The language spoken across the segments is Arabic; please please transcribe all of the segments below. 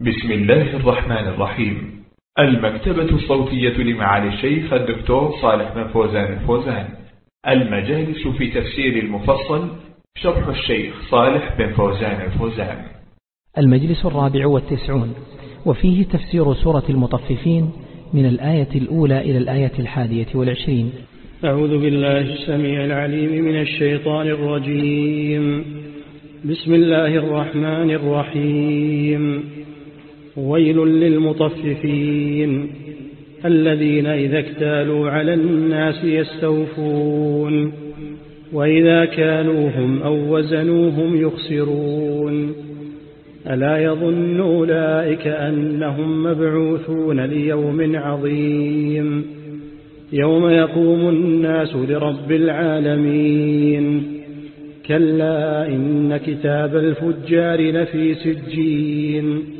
بسم الله الرحمن الرحيم. المكتبة الصوتية لمعالي الشيخ الدكتور صالح بن فوزان الفوزان. المجالس في تفسير المفصل شرح الشيخ صالح بن فوزان الفوزان. المجلس الرابع والتسعون. وفيه تفسير سورة المطففين من الآية الأولى إلى الآية الحادية والعشرين. أعوذ بالله السميع العليم من الشيطان الرجيم. بسم الله الرحمن الرحيم. ويل للمطففين الذين إذا اكتالوا على الناس يستوفون وإذا كانوهم أو وزنوهم يخسرون ألا يظن أولئك أنهم مبعوثون ليوم عظيم يوم يقوم الناس لرب العالمين كلا إن كتاب الفجار لفي سجين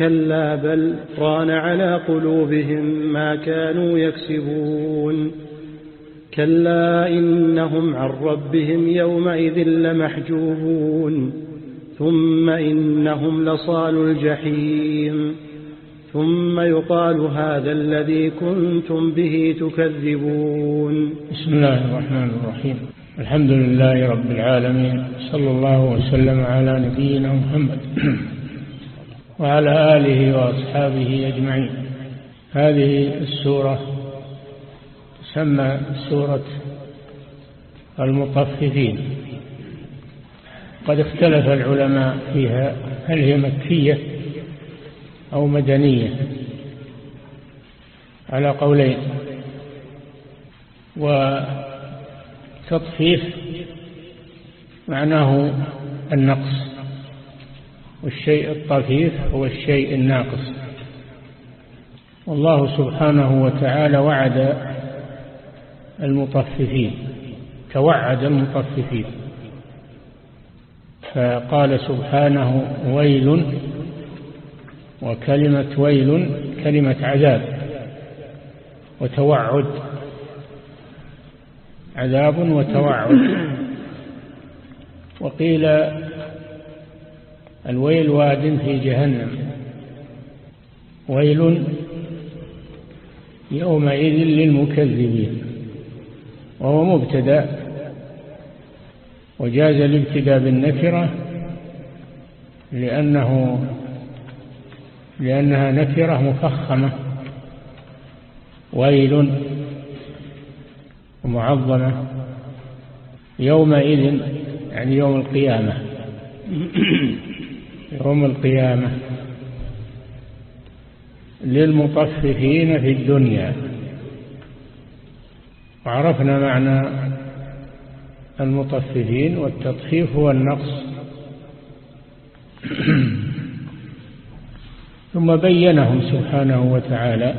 كلا بل ران على قلوبهم ما كانوا يكسبون. كلا إنهم عن ربهم يومئذ لمحجوبون. ثم إنهم لصال الجحيم. ثم يقال هذا الذي كنتم به تكذبون. بسم الله الرحمن الرحيم. الحمد لله رب العالمين. صلى الله وسلم على نبينا محمد. وعلى آله وأصحابه أجمعين. هذه السورة تسمى سورة المطففين. قد اختلف العلماء فيها هل هي مكية أو مدنية؟ على قولين. وتطفيف معناه النقص. والشيء الطفيف هو الشيء الناقص. والله سبحانه وتعالى وعد المطففين توعد المطففين. فقال سبحانه ويل وكلمة ويل كلمة عذاب وتوعد. عذاب وتوعد. وقيل الويل واد في جهنم. ويل يومئذ للمكذبين وهو مبتدأ وجاز الابتداء بالنكرة لأنه لأنها نكرة مفخمة. ويل ومعظمة يومئذ يعني يوم القيامة. يوم القيامة للمطففين في الدنيا. وعرفنا معنى المطففين والتطفيف هو النقص ثم بينهم سبحانه وتعالى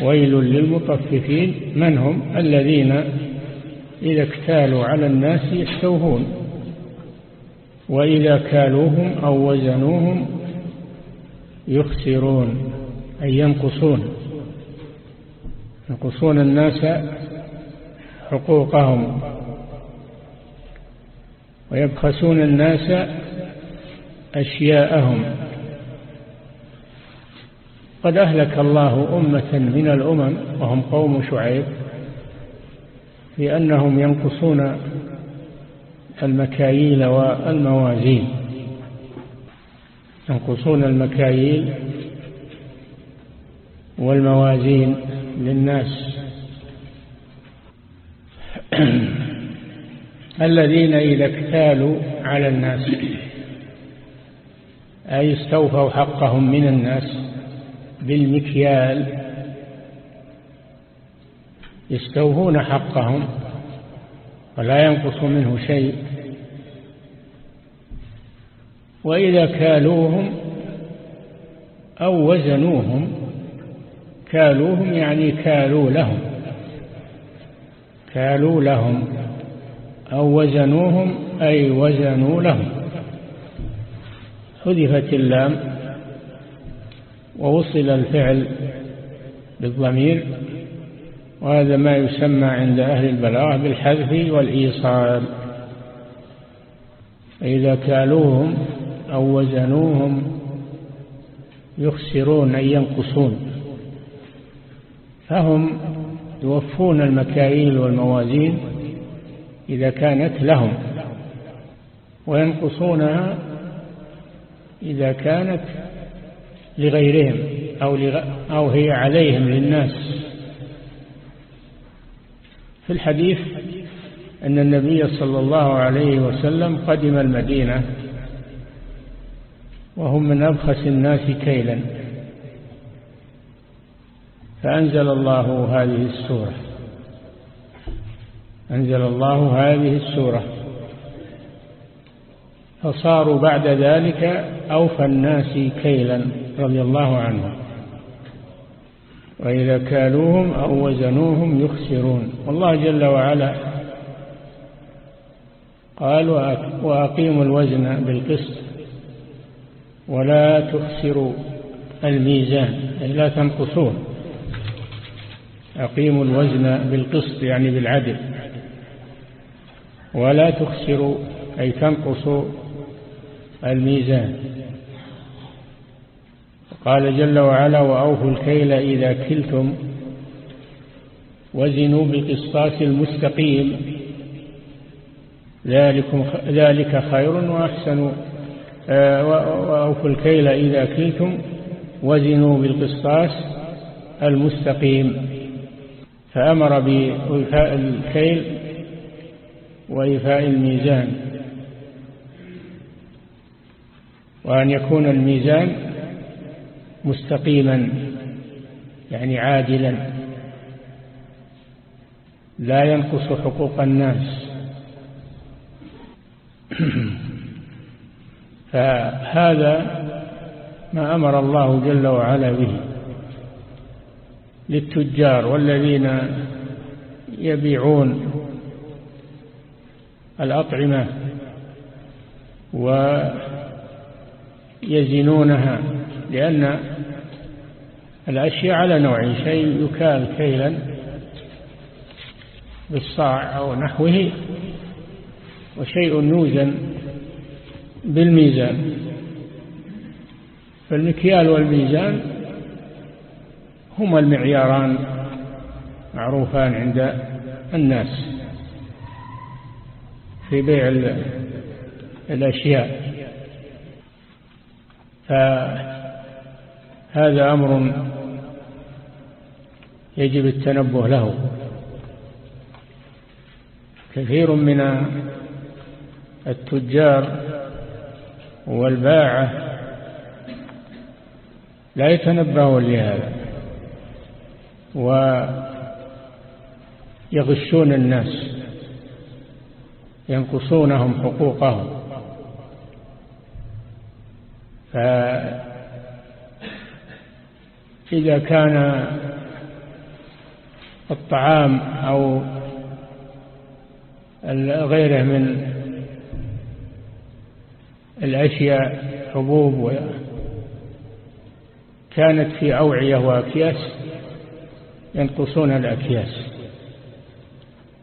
ويل للمطففين. من هم؟ الذين إذا اكتالوا على الناس يستوهون وإذا كالوهم أو وزنوهم يخسرون أي ينقصون. ينقصون الناس حقوقهم. ويبخسون الناس أشياءهم. قد أهلك الله أمة من الأمم وهم قوم شعيب لأنهم ينقصون المكاييل والموازين. ينقصون المكاييل والموازين للناس. الذين إذا اكتالوا على الناس أي استوفوا حقهم من الناس بالمكيال يستوفون حقهم ولا ينقص منه شيء. وإذا كالوهم أو وزنوهم كالوهم يعني كالوا لهم. كالوا لهم أو وزنوهم أي وزنوا لهم. حذفت اللام ووصل الفعل بالضمير. وهذا ما يسمى عند أهل البلاغة بالحذف والإيصال. فإذا كالوهم أو وزنوهم يخسرون أي ينقصون فهم يوفون المكاييل والموازين إذا كانت لهم وينقصونها إذا كانت لغيرهم أو, أو هي عليهم للناس. في الحديث أن النبي صلى الله عليه وسلم قدم المدينة وهم من أبخس الناس كيلا. فأنزل الله هذه السورة. أنزل الله هذه السورة. فصاروا بعد ذلك أوفى الناس كيلا رضي الله عنهم. وإذا كالوهم أو وزنوهم يخسرون. والله جل وعلا قال وأقيموا الوزن بالقسط ولا تخسروا الميزان. أي لا تنقصون أقيموا الوزن بالقسط يعني بالعدل. ولا تخسروا أي تنقصوا الميزان. قال جل وعلا وأوفوا الكيل إذا كلتم وزنوا بالقسطاس المستقيم. ذلكم ذلك خير وأحسن. آه، وأوفوا الكيل إذا كلتم وزنوا بالقسطاس المستقيم. فأمر بإيفاء الكيل وإيفاء الميزان. وأن يكون الميزان مستقيما يعني عادلا. لا ينقص حقوق الناس. فهذا ما أمر الله جل وعلا به للتجار والذين يبيعون الأطعمة ويزنونها. لأن الأشياء على نوعين شيء يكال كيلا بالصاع أو نحوه وشيء يوزن بالميزان. فالمكيال والميزان هما المعياران معروفان عند الناس في بيع الأشياء. فهذا أمر يجب التنبه له. كثير من التجار والباعة لا يتنبهون لهذا ويغشون الناس ينقصونهم حقوقهم. فإذا كان الطعام أو غيره من الأشياء حبوب كانت في أوعية وأكياس ينقصون الأكياس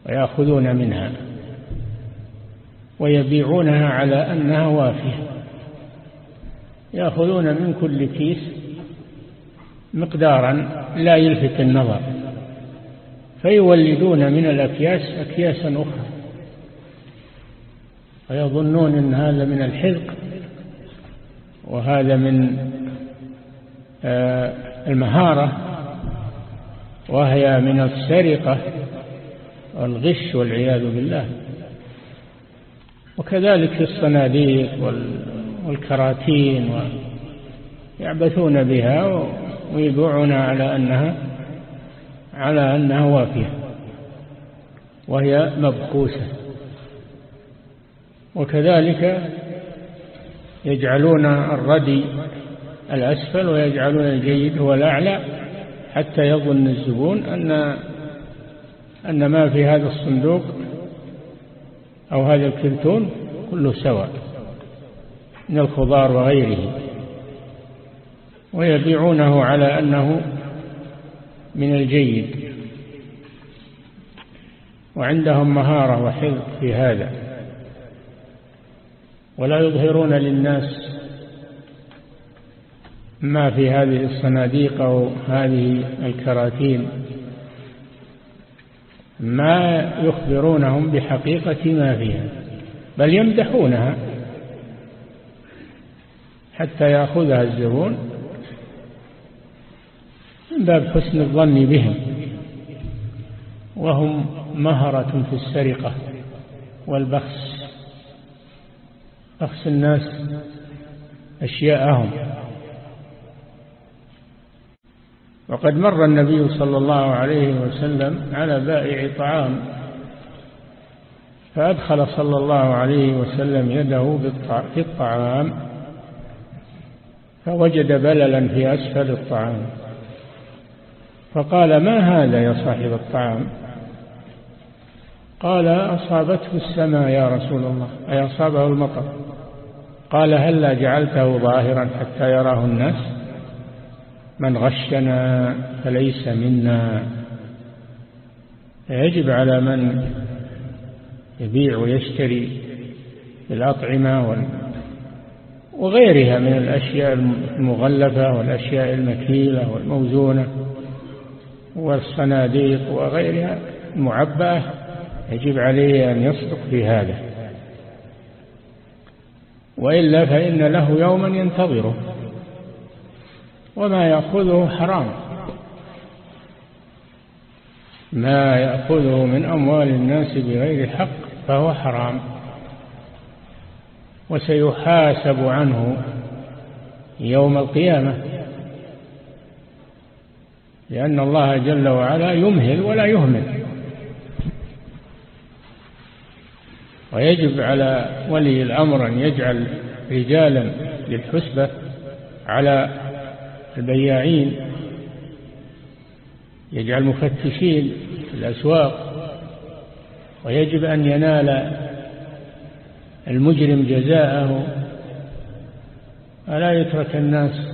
ويأخذون منها ويبيعونها على أنها وافية يأخذون من كل كيس مقدارا لا يلفت النظر فيولدون من الأكياس أكياسا أخرى. ويظنون أن هذا من الحذق وهذا من آه، المهارة وهي من السرقة والغش والعياذ بالله. وكذلك في الصناديق والكراتين ويعبثون بها ويبيعون على أنها على أنها وافية وهي مبخوسة وكذلك يجعلون الردي الأسفل ويجعلون الجيد هو الأعلى حتى يظن الزبون أن أن ما في هذا الصندوق أو هذا الكرتون كله سواء من الخضار وغيره. ويبيعونه على أنه من الجيد. وعندهم مهارة وحفظ في هذا. ولا يظهرون للناس ما في هذه الصناديق أو هذه الكراتين ما يخبرونهم بحقيقة ما فيها بل يمدحونها حتى يأخذها الزبون من باب حسن الظن بهم. وهم مهرة في السرقة والبخس. بخس الناس أشياءهم. وقد مر النبي صلى الله عليه وسلم على بائع طعام فأدخل صلى الله عليه وسلم يده في الطعام فوجد بللا في أسفل الطعام. فقال ما هذا يا صاحب الطعام؟ قال أصابته السماء يا رسول الله أي أصابه المطر. قال هلا جعلته ظاهرا حتى يراه الناس؟ من غشنا فليس منا. يجب على من يبيع ويشتري الأطعمة وغيرها من الأشياء المغلفة والأشياء المكيلة والموزونة. والصناديق وغيرها المعبأة يجب عليه أن يصدق في هذا. وإلا فإن له يوما ينتظره. وما يأخذه حرام. ما يأخذه من أموال الناس بغير حق فهو حرام. وسيحاسب عنه يوم القيامة. لأن الله جل وعلا يمهل ولا يهمل. ويجب على ولي الأمر أن يجعل رجالا للحسبة على البياعين يجعل مفتشين في الأسواق ويجب أن ينال المجرم جزاءه. ألا يترك الناس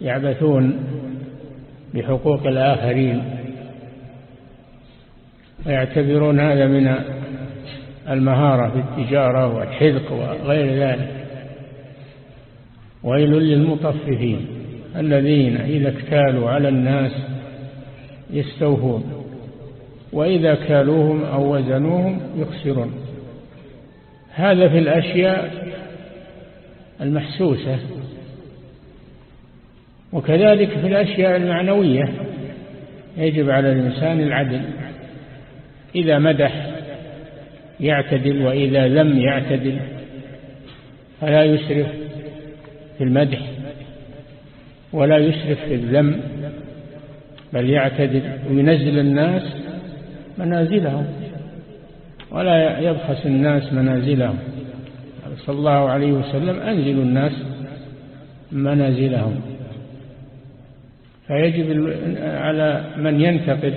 يعبثون بحقوق الآخرين ويعتبرون هذا من المهارة في التجارة والحذق وغير ذلك. ويل للمطففين الذين إذا اكتالوا على الناس يستوفون وإذا كالوهم أو وزنوهم يخسرون. هذا في الأشياء المحسوسة وكذلك في الأشياء المعنوية يجب على الإنسان العدل. إذا مدح يعتدل وإذا لم يعتدل فلا يسرف في المدح ولا يسرف في الذم بل يعتدل وينزل الناس منازلهم ولا يبخس الناس منازلهم. صلى الله عليه وسلم أنزل الناس منازلهم. فيجب على من ينتقد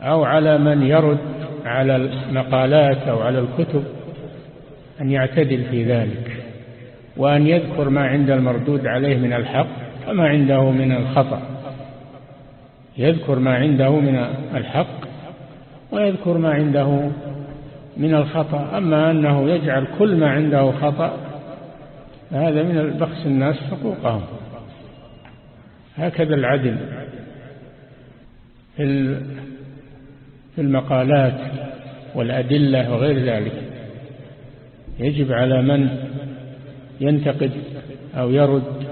أو على من يرد على المقالات أو على الكتب أن يعتدل في ذلك وأن يذكر ما عند المردود عليه من الحق وما عنده من الخطأ. يذكر ما عنده من الحق ويذكر ما عنده من الخطأ. أما أنه يجعل كل ما عنده خطأ هذا من بخس الناس حقوقهم. هكذا العدل. في المقالات والأدلة وغير ذلك. يجب على من ينتقد أو يرد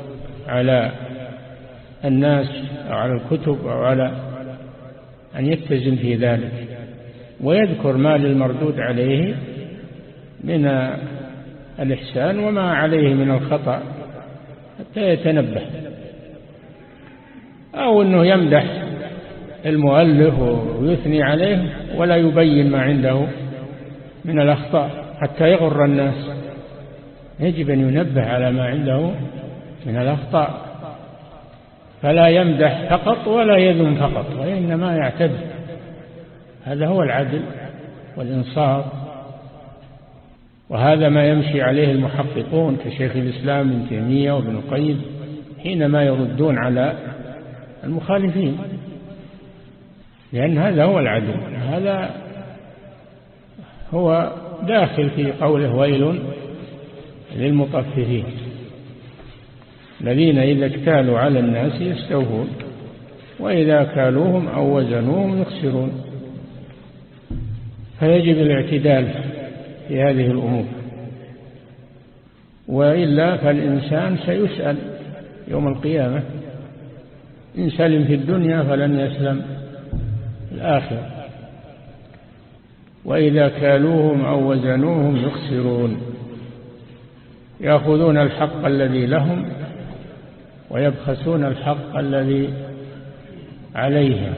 على الناس أو على الكتب أو على أن يتزن في ذلك. ويذكر ما للمردود عليه من الإحسان وما عليه من الخطأ حتى يتنبه. أو أنه يمدح المؤلف ويثني عليه ولا يبين ما عنده من الأخطاء حتى يغر الناس. يجب أن ينبه على ما عنده من الأخطاء. فلا يمدح فقط ولا يذم فقط وإنما يعتدل هذا هو العدل والإنصاف. وهذا ما يمشي عليه المحققون كشيخ الإسلام ابن تيمية وابن القيم حينما يردون على المخالفين. لأن هذا هو العدل هذا هو داخل في قوله ويل للمطففين. الذين إذا اكتالوا على الناس يستوفون. وإذا كالوهم أو وزنوهم يخسرون. فيجب الاعتدال في هذه الأمور. وإلا فالإنسان سيسأل يوم القيامة إن سلم في الدنيا فلن يسلم الآخرة. وإذا كالوهم أو وزنوهم يخسرون يأخذون الحق الذي لهم ويبخسون الحق الذي عليهم.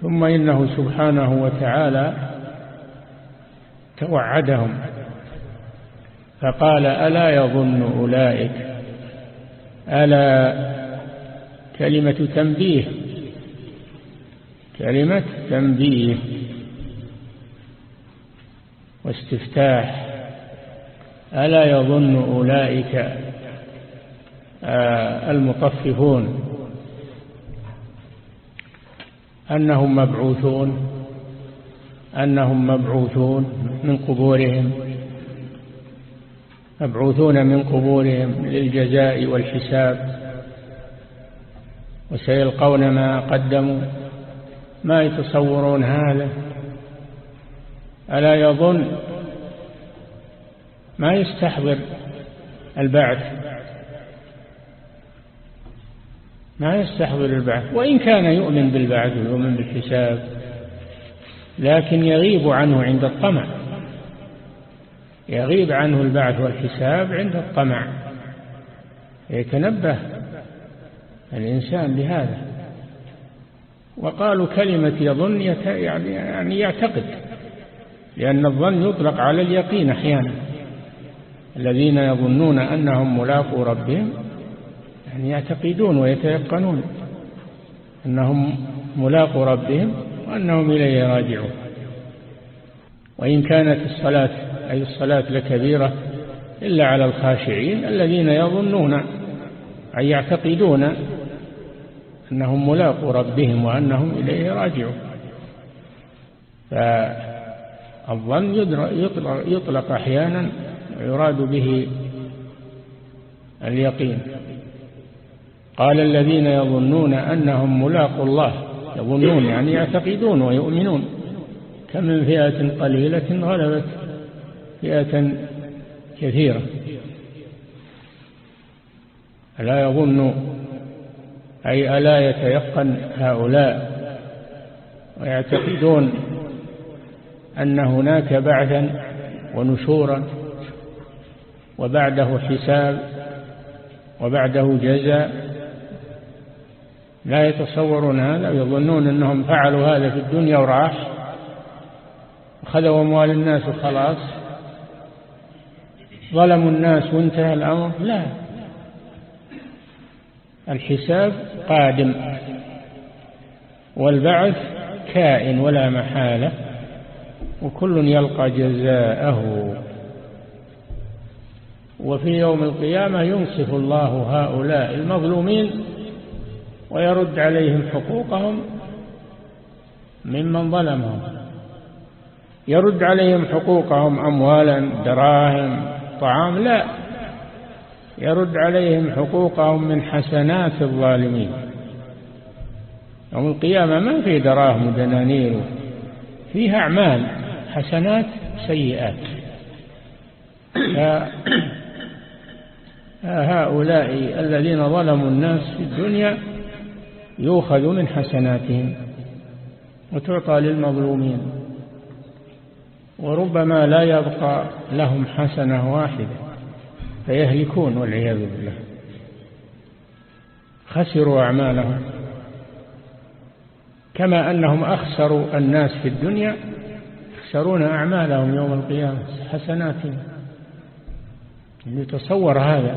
ثم إنه سبحانه وتعالى توعدهم فقال ألا يظن أولئك ألا كلمة تنبيه كلمة تنبيه واستفتاح ألا يظن أولئك آه، المطففون أنهم مبعوثون أنهم مبعوثون من قبورهم. مبعوثون من قبورهم للجزاء والحساب وسيلقون ما قدموا. ما يتصورون هذا؟ ألا يظن؟ ما يستحضر البعث؟ ما يستحضر البعث؟ وإن كان يؤمن بالبعث ويؤمن بالحساب لكن يغيب عنه عند الطمع. يغيب عنه البعث والحساب عند الطمع. يتنبه الإنسان لهذا وقالوا كلمة يظن يعني, يعني يعتقد لأن الظن يطلق على اليقين أحيانا. الذين يظنون أنهم ملاقوا ربهم يعني يعتقدون ويتيقنون أنهم ملاقوا ربهم وأنهم إليه راجعون. وإن كانت الصلاة أي الصلاة لكبيرة إلا على الخاشعين الذين يظنون أي يعتقدون أنهم ملاقوا ربهم وأنهم إليه راجعون. فالظن يطلق, يطلق أحيانا ويراد به اليقين. قال الذين يظنون أنهم ملاقوا الله يظنون يعني يعتقدون ويؤمنون. كم من فئة قليلة غلبت فئة كثيرة. ألا يظن أي ألا يتيقن هؤلاء ويعتقدون أن هناك بعثا ونشورا وبعده حساب وبعده جزاء. لا يتصورون هذا ويظنون أنهم فعلوا هذا في الدنيا وراح خذوا أموال الناس وخلاص. ظلموا الناس وانتهى الأمر؟ لا. الحساب قادم. والبعث كائن ولا محالة وكل يلقى جزاءه. وفي يوم القيامة ينصف الله هؤلاء المظلومين ويرد عليهم حقوقهم ممن ظلمهم. يرد عليهم حقوقهم أموالا دراهم طعام لا. يرد عليهم حقوقهم من حسنات الظالمين. يوم القيامة ما في دراهم ودنانير فيها أعمال حسنات سيئات. هؤلاء الذين ظلموا الناس في الدنيا يؤخذ من حسناتهم وتعطى للمظلومين. وربما لا يبقى لهم حسنة واحدة فيهلكون والعياذ بالله. خسروا أعمالهم كما أنهم أخسروا الناس في الدنيا يخسرون أعمالهم يوم القيامة حسناتهم يتصور هذا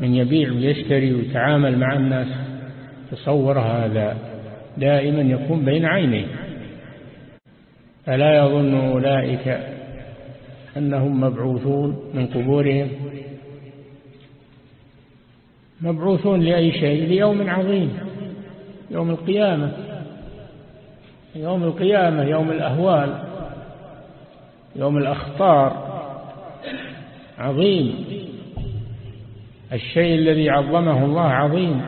من يبيع ويشتري ويتعامل مع الناس تصور هذا دائما يكون بين عينيه. ألا يظن أولئك أنهم مبعوثون من قبورهم؟ مبعوثون لأي شيء؟ ليوم عظيم يوم القيامة يوم القيامة يوم الأهوال يوم الأخطار. عظيم. الشيء الذي عظمه الله عظيم.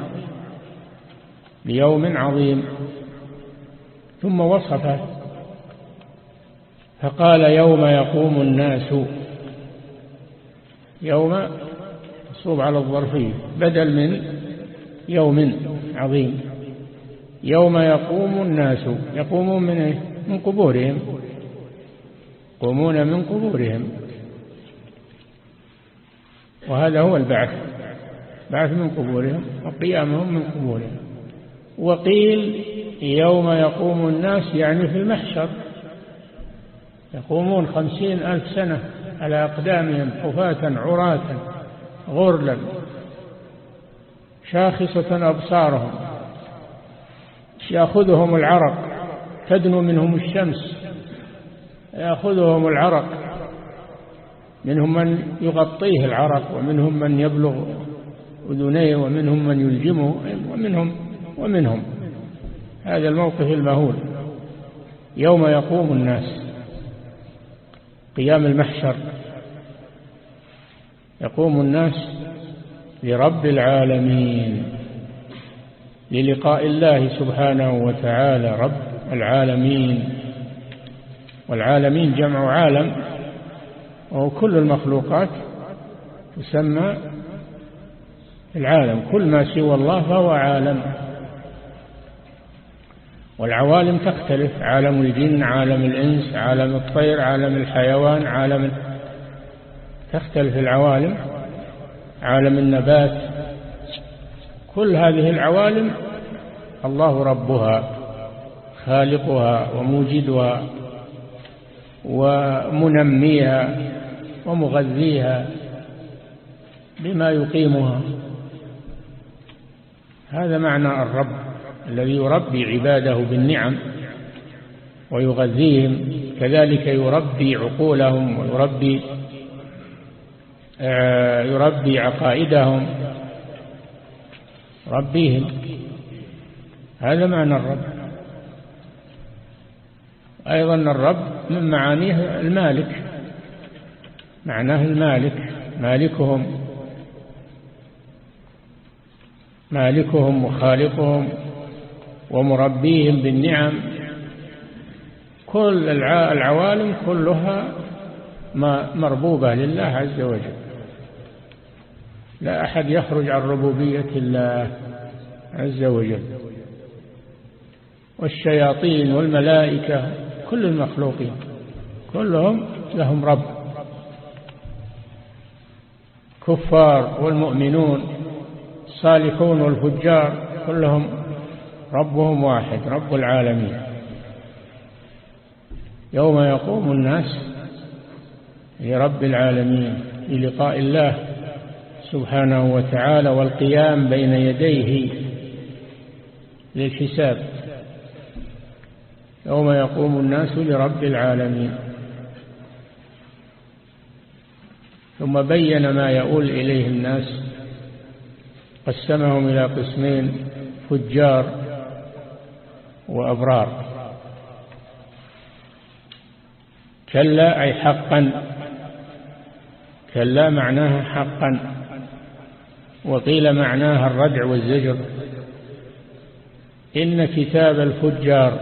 ليوم عظيم. ثم وصفه. فقال يوم يقوم الناس يوم مصوب على الظرفية بدل من يوم عظيم. يوم يقوم الناس يقومون من إيه؟ من قبورهم. يقومون من قبورهم. وهذا هو البعث. بعث من قبورهم وقيامهم من قبورهم. وقيل يوم يقوم الناس يعني في المحشر. يقومون خمسين ألف سنة على أقدامهم حفاة عراة غرلا شاخصة أبصارهم يأخذهم العرق تدنو منهم الشمس يأخذهم العرق منهم من يغطيه العرق ومنهم من يبلغ أذنيه ومنهم من يلجمه ومنهم ومنهم. هذا الموقف المهول. يوم يقوم الناس. قيام المحشر. يقوم الناس لرب العالمين للقاء الله سبحانه وتعالى رب العالمين. والعالمين جمع عالم وهو كل المخلوقات تسمى العالم. كل ما سوى الله فهو عالم. والعوالم تختلف. عالم الجن عالم الإنس عالم الطير عالم الحيوان عالم تختلف العوالم. عالم النبات. كل هذه العوالم الله ربها خالقها وموجدها ومنميها ومغذيها بما يقيمها. هذا معنى الرب. الذي يربي عباده بالنعم ويغذيهم كذلك يربي عقولهم ويربي آه، يربي عقائدهم ربيهم. هذا معنى الرب. أيضا الرب من معانيه المالك. معناه المالك. مالكهم. مالكهم وخالقهم. ومربيهم بالنعم. كل العوالم كلها مربوبة لله عز وجل. لا أحد يخرج عن ربوبية الله عز وجل. والشياطين والملائكة كل المخلوقين كلهم لهم رب. كفار والمؤمنون الصالحون والفجار كلهم ربهم واحد رب العالمين. يوم يقوم الناس لرب العالمين للقاء الله سبحانه وتعالى والقيام بين يديه للحساب. يوم يقوم الناس لرب العالمين. ثم بين ما يؤول إليه الناس قسمهم إلى قسمين فجار وأبرار. كلا أي حقا. كلا معناها حقا. وقيل معناها الردع والزجر. إن كتاب الفجار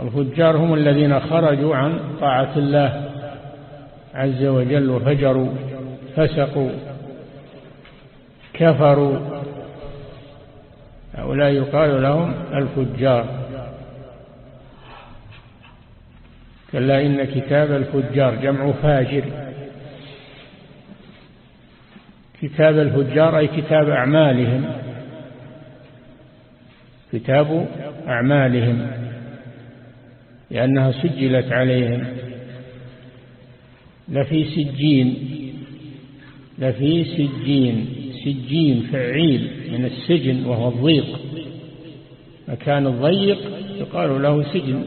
الفجار هم الذين خرجوا عن طاعة الله عز وجل وفجروا فسقوا كفروا هؤلاء يقال لهم الفجار. كلا إن كتاب الفجار جمع فاجر. كتاب الفجار أي كتاب أعمالهم. كتاب أعمالهم. لأنها سجلت عليهم. لفي سجين. لفي سجين. سجين فعيل من السجن وهو الضيق. مكان الضيق يقال له سجن.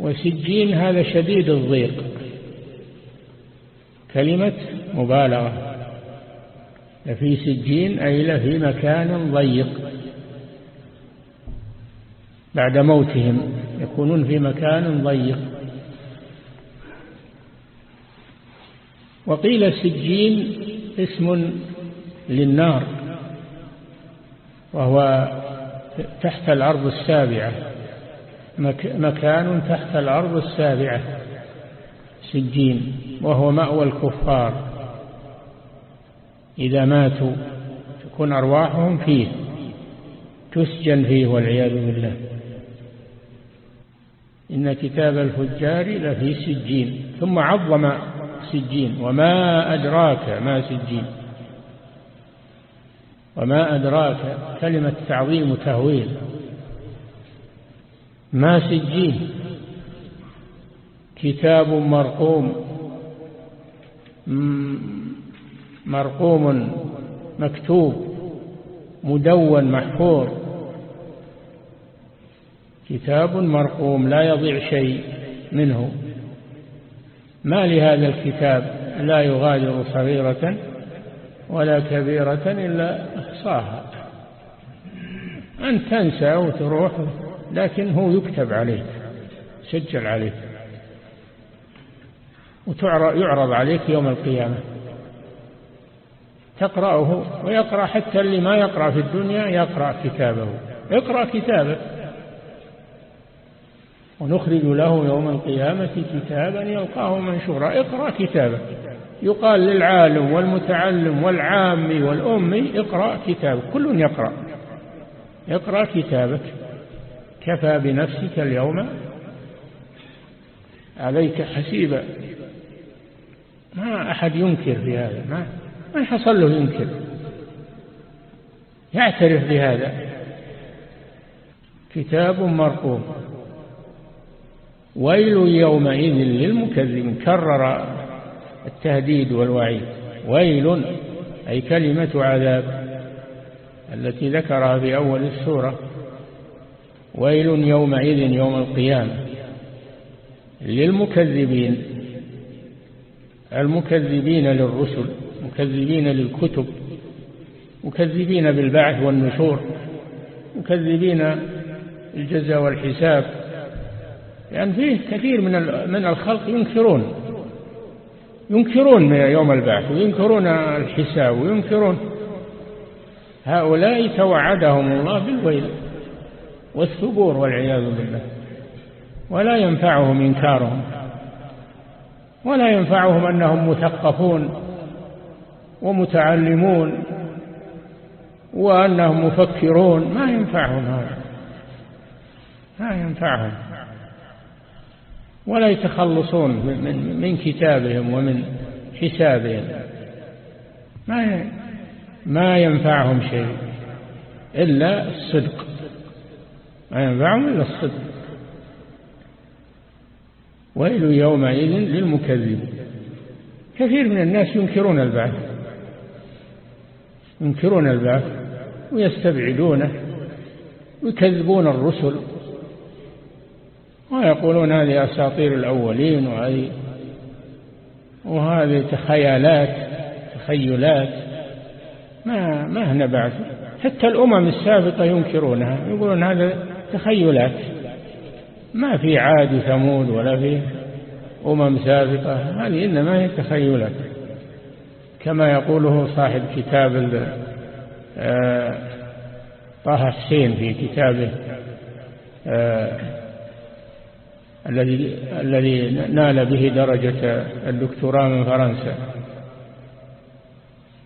وسجين هذا شديد الضيق. كلمة مبالغة. لفي سجين أي لفي مكان ضيق. بعد موتهم يكونون في مكان ضيق. وقيل سجين اسم للنار وهو تحت الأرض السابعة مكان تحت الأرض السابعة سجين وهو مأوى الكفار. إذا ماتوا تكون أرواحهم فيه تسجن فيه والعياذ بالله. إن كتاب الفجار لفي سجين ثم عظم سجين وما أدراك ما سجين وما أدراك كلمة تعظيم وتهويل ما سجين كتاب مرقوم مرقوم مكتوب مدون محفور كتاب مرقوم لا يضيع شيء منه ما لهذا الكتاب لا يغادر صغيرة ولا كبيرة إلا أحصاها. أن تنسى وتروح لكن هو يكتب عليك سجل عليك ويعرض عليك يوم القيامة. تقرأه ويقرأ حتى اللي ما يقرأ في الدنيا يقرأ كتابه. اقرأ كتابه. ونخرج له يوم القيامة كتابا يلقاه منشورا. اقرأ كتابه يقال للعالم والمتعلم والعامي والأمي اقرأ كتابك. كل يقرأ. اقرأ كتابك. كفى بنفسك اليوم. عليك حسيبا. ما أحد ينكر في هذا. ما ما حصل له ينكر. يعترف بهذا. كتاب مرقوم. ويل يومئذ للمكذبين. كرر التهديد والوعيد. ويل أي كلمة عذاب التي ذكرها في أول السورة. ويل يومئذ يوم القيامة للمكذبين. المكذبين للرسل مكذبين للكتب مكذبين بالبعث والنشور مكذبين الجزاء والحساب. لأن فيه كثير من من الخلق ينكرون. ينكرون يوم البعث وينكرون الحساب وينكرون. هؤلاء توعدهم الله بالويل والثبور والعياذ بالله. ولا ينفعهم إنكارهم. ولا ينفعهم أنهم مثقفون ومتعلمون وأنهم مفكرون. ما ينفعهم هذا. ما ينفعهم. ولا يتخلصون من, من كتابهم ومن حسابهم. ما ما ينفعهم شيء إلا الصدق. ما ينفعهم إلا الصدق. ويل يومئذ للمكذبين. كثير من الناس ينكرون البعث. ينكرون البعث ويستبعدونه. ويكذبون الرسل. ويقولون هذه أساطير الأولين وهذه وهذه تخيلات تخيلات. ما ما هنا بعد. حتى الأمم السابقة ينكرونها يقولون هذا تخيلات. ما في عاد وثمود ولا في أمم سابقة هذه إنما هي تخيلات. كما يقوله صاحب كتاب آه، طه حسين في كتابه آه، الذي الذي نال به درجة الدكتوراه من فرنسا.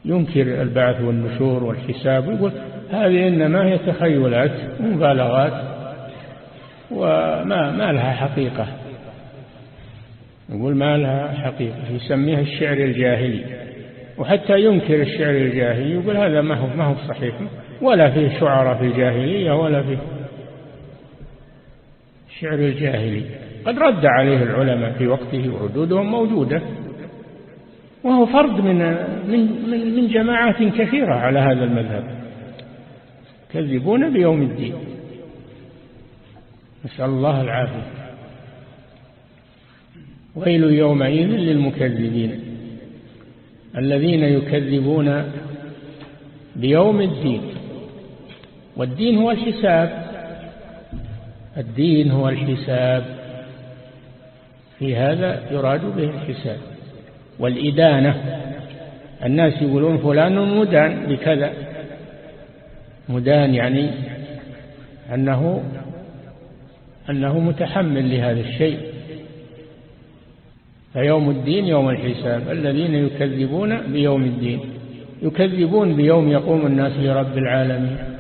ينكر البعث والنشور والحساب ويقول هذه إنما هي تخيلات ومبالغات وما ما لها حقيقة. يقول ما لها حقيقة. يسميها الشعر الجاهلي. وحتى ينكر الشعر الجاهلي يقول هذا ما هو ما هو صحيح. ولا فيه شعراء في الجاهلية ولا فيه الشعر الجاهلي. قد رد عليه العلماء في وقته وردودهم موجودة. وهو فرد من من من جماعات كثيرة على هذا المذهب. يكذبون بيوم الدين. نسأل الله العافية. ويل يومئذ للمكذبين. الذين يكذبون بيوم الدين. والدين هو الحساب. الدين هو الحساب. في هذا يراد به الحساب. والإدانة. الناس يقولون فلان مدان بكذا مدان يعني أنه أنه متحمل لهذا الشيء. فيوم الدين يوم الحساب. الذين يكذبون بيوم الدين. يكذبون بيوم يقوم الناس لرب العالمين.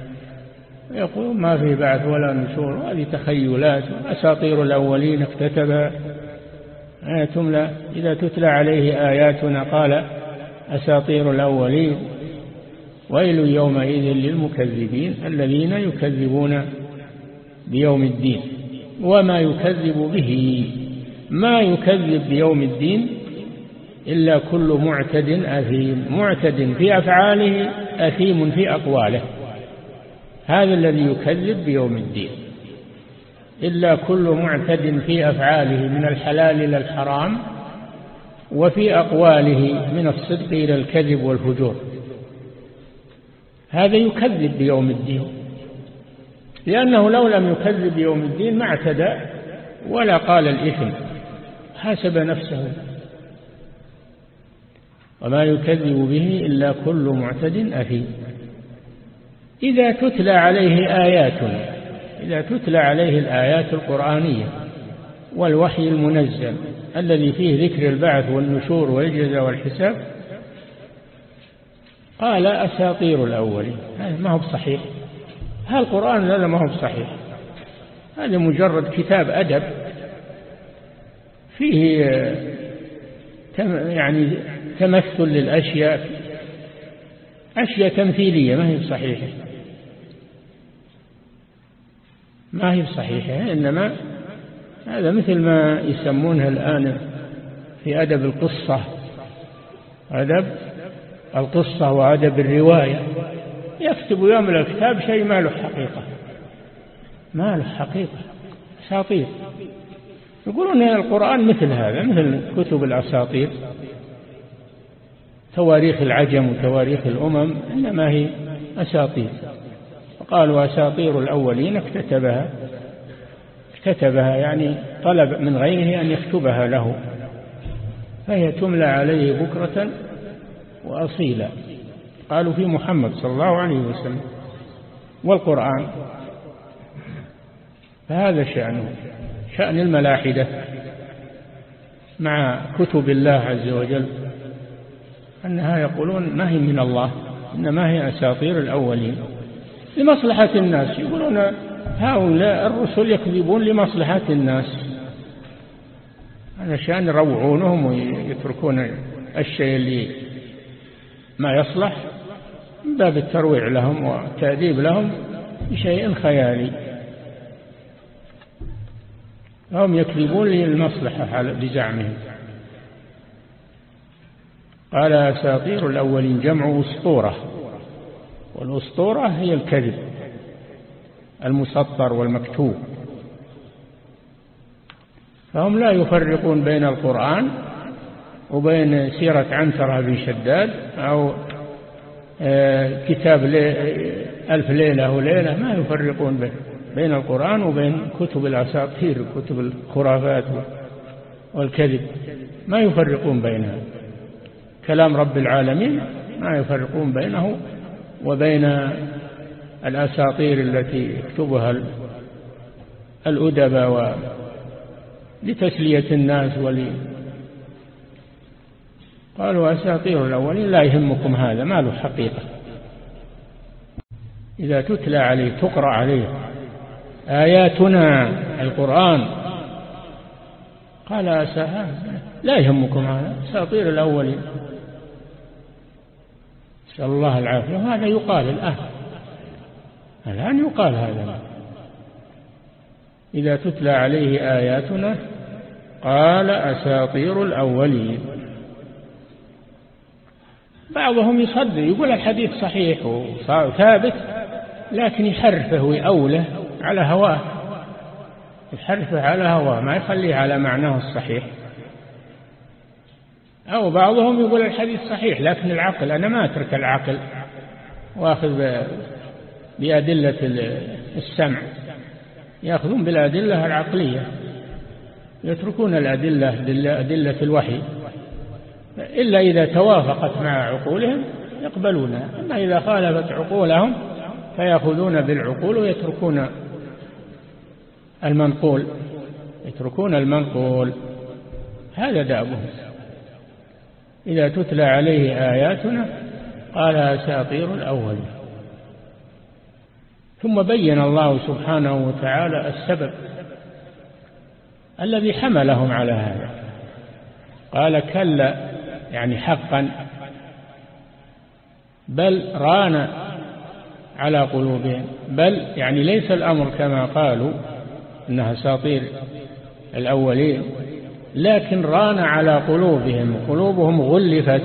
يقول ما في بعث ولا نشور هذه تخيلات أساطير الأولين اكتتبها. تملى إذا تتلى عليه آياتنا قال أساطير الأولين. ويل يومئذ للمكذبين الذين يكذبون بيوم الدين. وما يكذب به ما يكذب بيوم الدين إلا كل معتد أثيم. معتد في أفعاله أثيم في أقواله. هذا الذي يكذب بيوم الدين. إلا كل معتد في أفعاله من الحلال إلى الحرام وفي أقواله من الصدق إلى الكذب والفجور. هذا يكذب بيوم الدين. لأنه لو لم يكذب بيوم الدين ما اعتدى ولا قال الإثم. حاسب نفسه. وما يكذب به إلا كل معتد أثيم إذا تتلى عليه آياتنا إذا تتلى عليه الآيات القرآنية والوحي المنزل الذي فيه ذكر البعث والنشور والجزاء والحساب قال أساطير الأولين هذا ما هو بصحيح. هذا القرآن هذا ما هو بصحيح. هذا مجرد كتاب أدب. فيه يعني تمثل للأشياء أشياء تمثيلية ما هي بصحيحة ما هي بصحيحة إنما هذا مثل ما يسمونها الآن في أدب القصة. أدب القصة وأدب الرواية. يكتب يوم الكتاب شيء ما له حقيقة. ما له حقيقة. أساطير. يقولون القرآن مثل هذا مثل كتب الأساطير. تواريخ العجم وتواريخ الأمم إنما هي أساطير. قالوا أساطير الأولين اكتتبها. اكتتبها يعني طلب من غيره أن يكتبها له. فهي تملى عليه بكرة وأصيلا. قالوا في محمد صلى الله عليه وسلم والقرآن. فهذا شأنه شأن الملاحدة مع كتب الله عز وجل. أنها يقولون ما هي من الله إنما هي أساطير الأولين. لمصلحة الناس. يقولون هؤلاء الرسل يكذبون لمصلحة الناس. علشان يروعونهم ويتركون الشيء اللي ما يصلح من باب الترويع لهم والتأديب لهم بشيء خيالي. هم يكذبون للمصلحة بزعمهم. قال أساطير الأولين جمع أسطورة. والأسطورة هي الكذب المسطر والمكتوب. فهم لا يفرقون بين القرآن وبين سيرة عنترة بن شداد أو آه، كتاب ألف ليلة وليلة ما يفرقون بين القرآن وبين كتب الأساطير كتب الخرافات والكذب. ما يفرقون بينها. كلام رب العالمين ما يفرقون بينه وبين الأساطير التي يكتبها الأدباء لتسلية الناس ولي قالوا أساطير الأولين لا يهمكم هذا ما له حقيقة. إذا تتلى عليه تقرأ عليه آياتنا القرآن. قال أساها لا يهمكم هذا أساطير الأولين. نسأل الله العافية. وهذا يقال الآن الآن يقال هذا. إذا تتلى عليه آياتنا قال أساطير الأولين. بعضهم يصدق يقول الحديث صحيح وثابت لكن يحرفه ويأوله على هواه. يحرفه على هواه ما يخليه على معناه الصحيح. أو بعضهم يقول الحديث صحيح لكن العقل أنا ما أترك العقل وأخذ بأدلة السمع. يأخذون بالأدلة العقلية يتركون الأدلة أدلة الوحي. إلا إذا توافقت مع عقولهم يقبلونها أما إذا خالفت عقولهم فيأخذون بالعقول ويتركون المنقول. يتركون المنقول. هذا دأبهم. إذا تتلى عليه آياتنا قال أساطير الأول ثم بين الله سبحانه وتعالى السبب الذي حملهم على هذا. قال كلا يعني حقا بل ران على قلوبهم. بل يعني ليس الأمر كما قالوا إنها ساطير الأولين. لكن ران على قلوبهم قلوبهم غلفت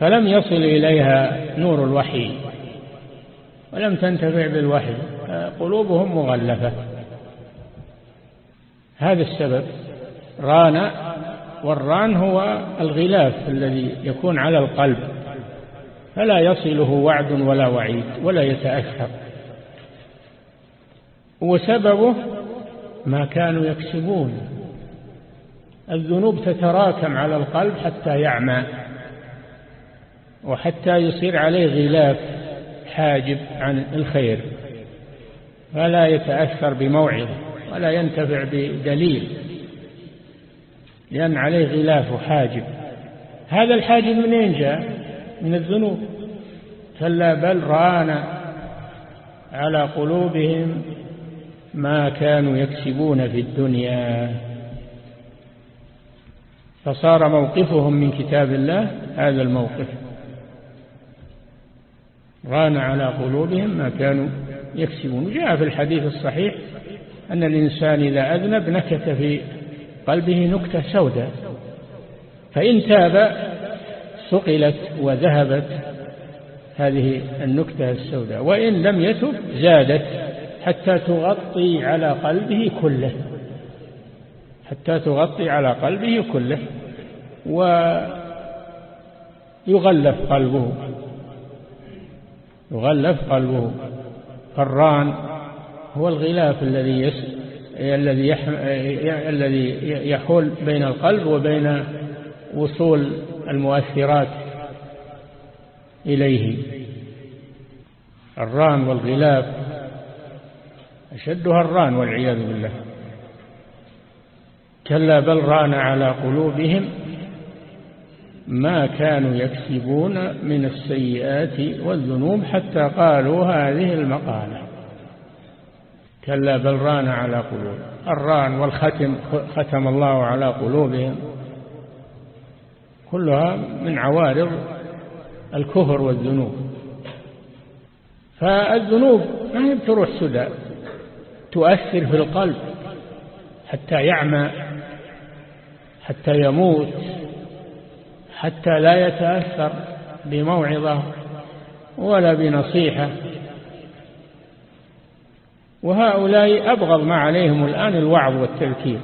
فلم يصل إليها نور الوحي ولم تنتفع بالوحي قلوبهم مغلفة هذا السبب ران والران هو الغلاف الذي يكون على القلب فلا يصله وعد ولا وعيد ولا يتأثر. وسببه ما كانوا يكسبون. الذنوب تتراكم على القلب حتى يعمى وحتى يصير عليه غلاف حاجب عن الخير فلا يتأثر بموعظة ولا ينتفع بدليل لأن عليه غلاف حاجب. هذا الحاجب منين جاء؟ من الذنوب. كلا بل ران على قلوبهم ما كانوا يكسبون في الدنيا. فصار موقفهم من كتاب الله هذا الموقف. ران على قلوبهم ما كانوا يكسبون. جاء في الحديث الصحيح أن الإنسان إذا أذنب نكت في قلبه نكتة سوداء فإن تاب سقلت وذهبت هذه النكتة السوداء وإن لم يتب زادت حتى تغطي على قلبه كله. حتى تغطي على قلبه كله ويغلف قلبه. يغلف قلبه. فران هو الغلاف الذي يس... الذي يح... الذي يحول بين القلب وبين وصول المؤثرات إليه. الران والغلاف أشدها الران والعياذ بالله. كلا بل ران على قلوبهم ما كانوا يكسبون من السيئات والذنوب حتى قالوا هذه المقالة. كلا بل ران على قلوب. الران والختم ختم الله على قلوبهم. كلها من عوارض الكفر والذنوب. فالذنوب ما بتروح سدى تؤثر في القلب حتى يعمى. حتى يموت حتى لا يتأثر بموعظة ولا بنصيحة. وهؤلاء أبغض ما عليهم الآن الوعظ والتذكير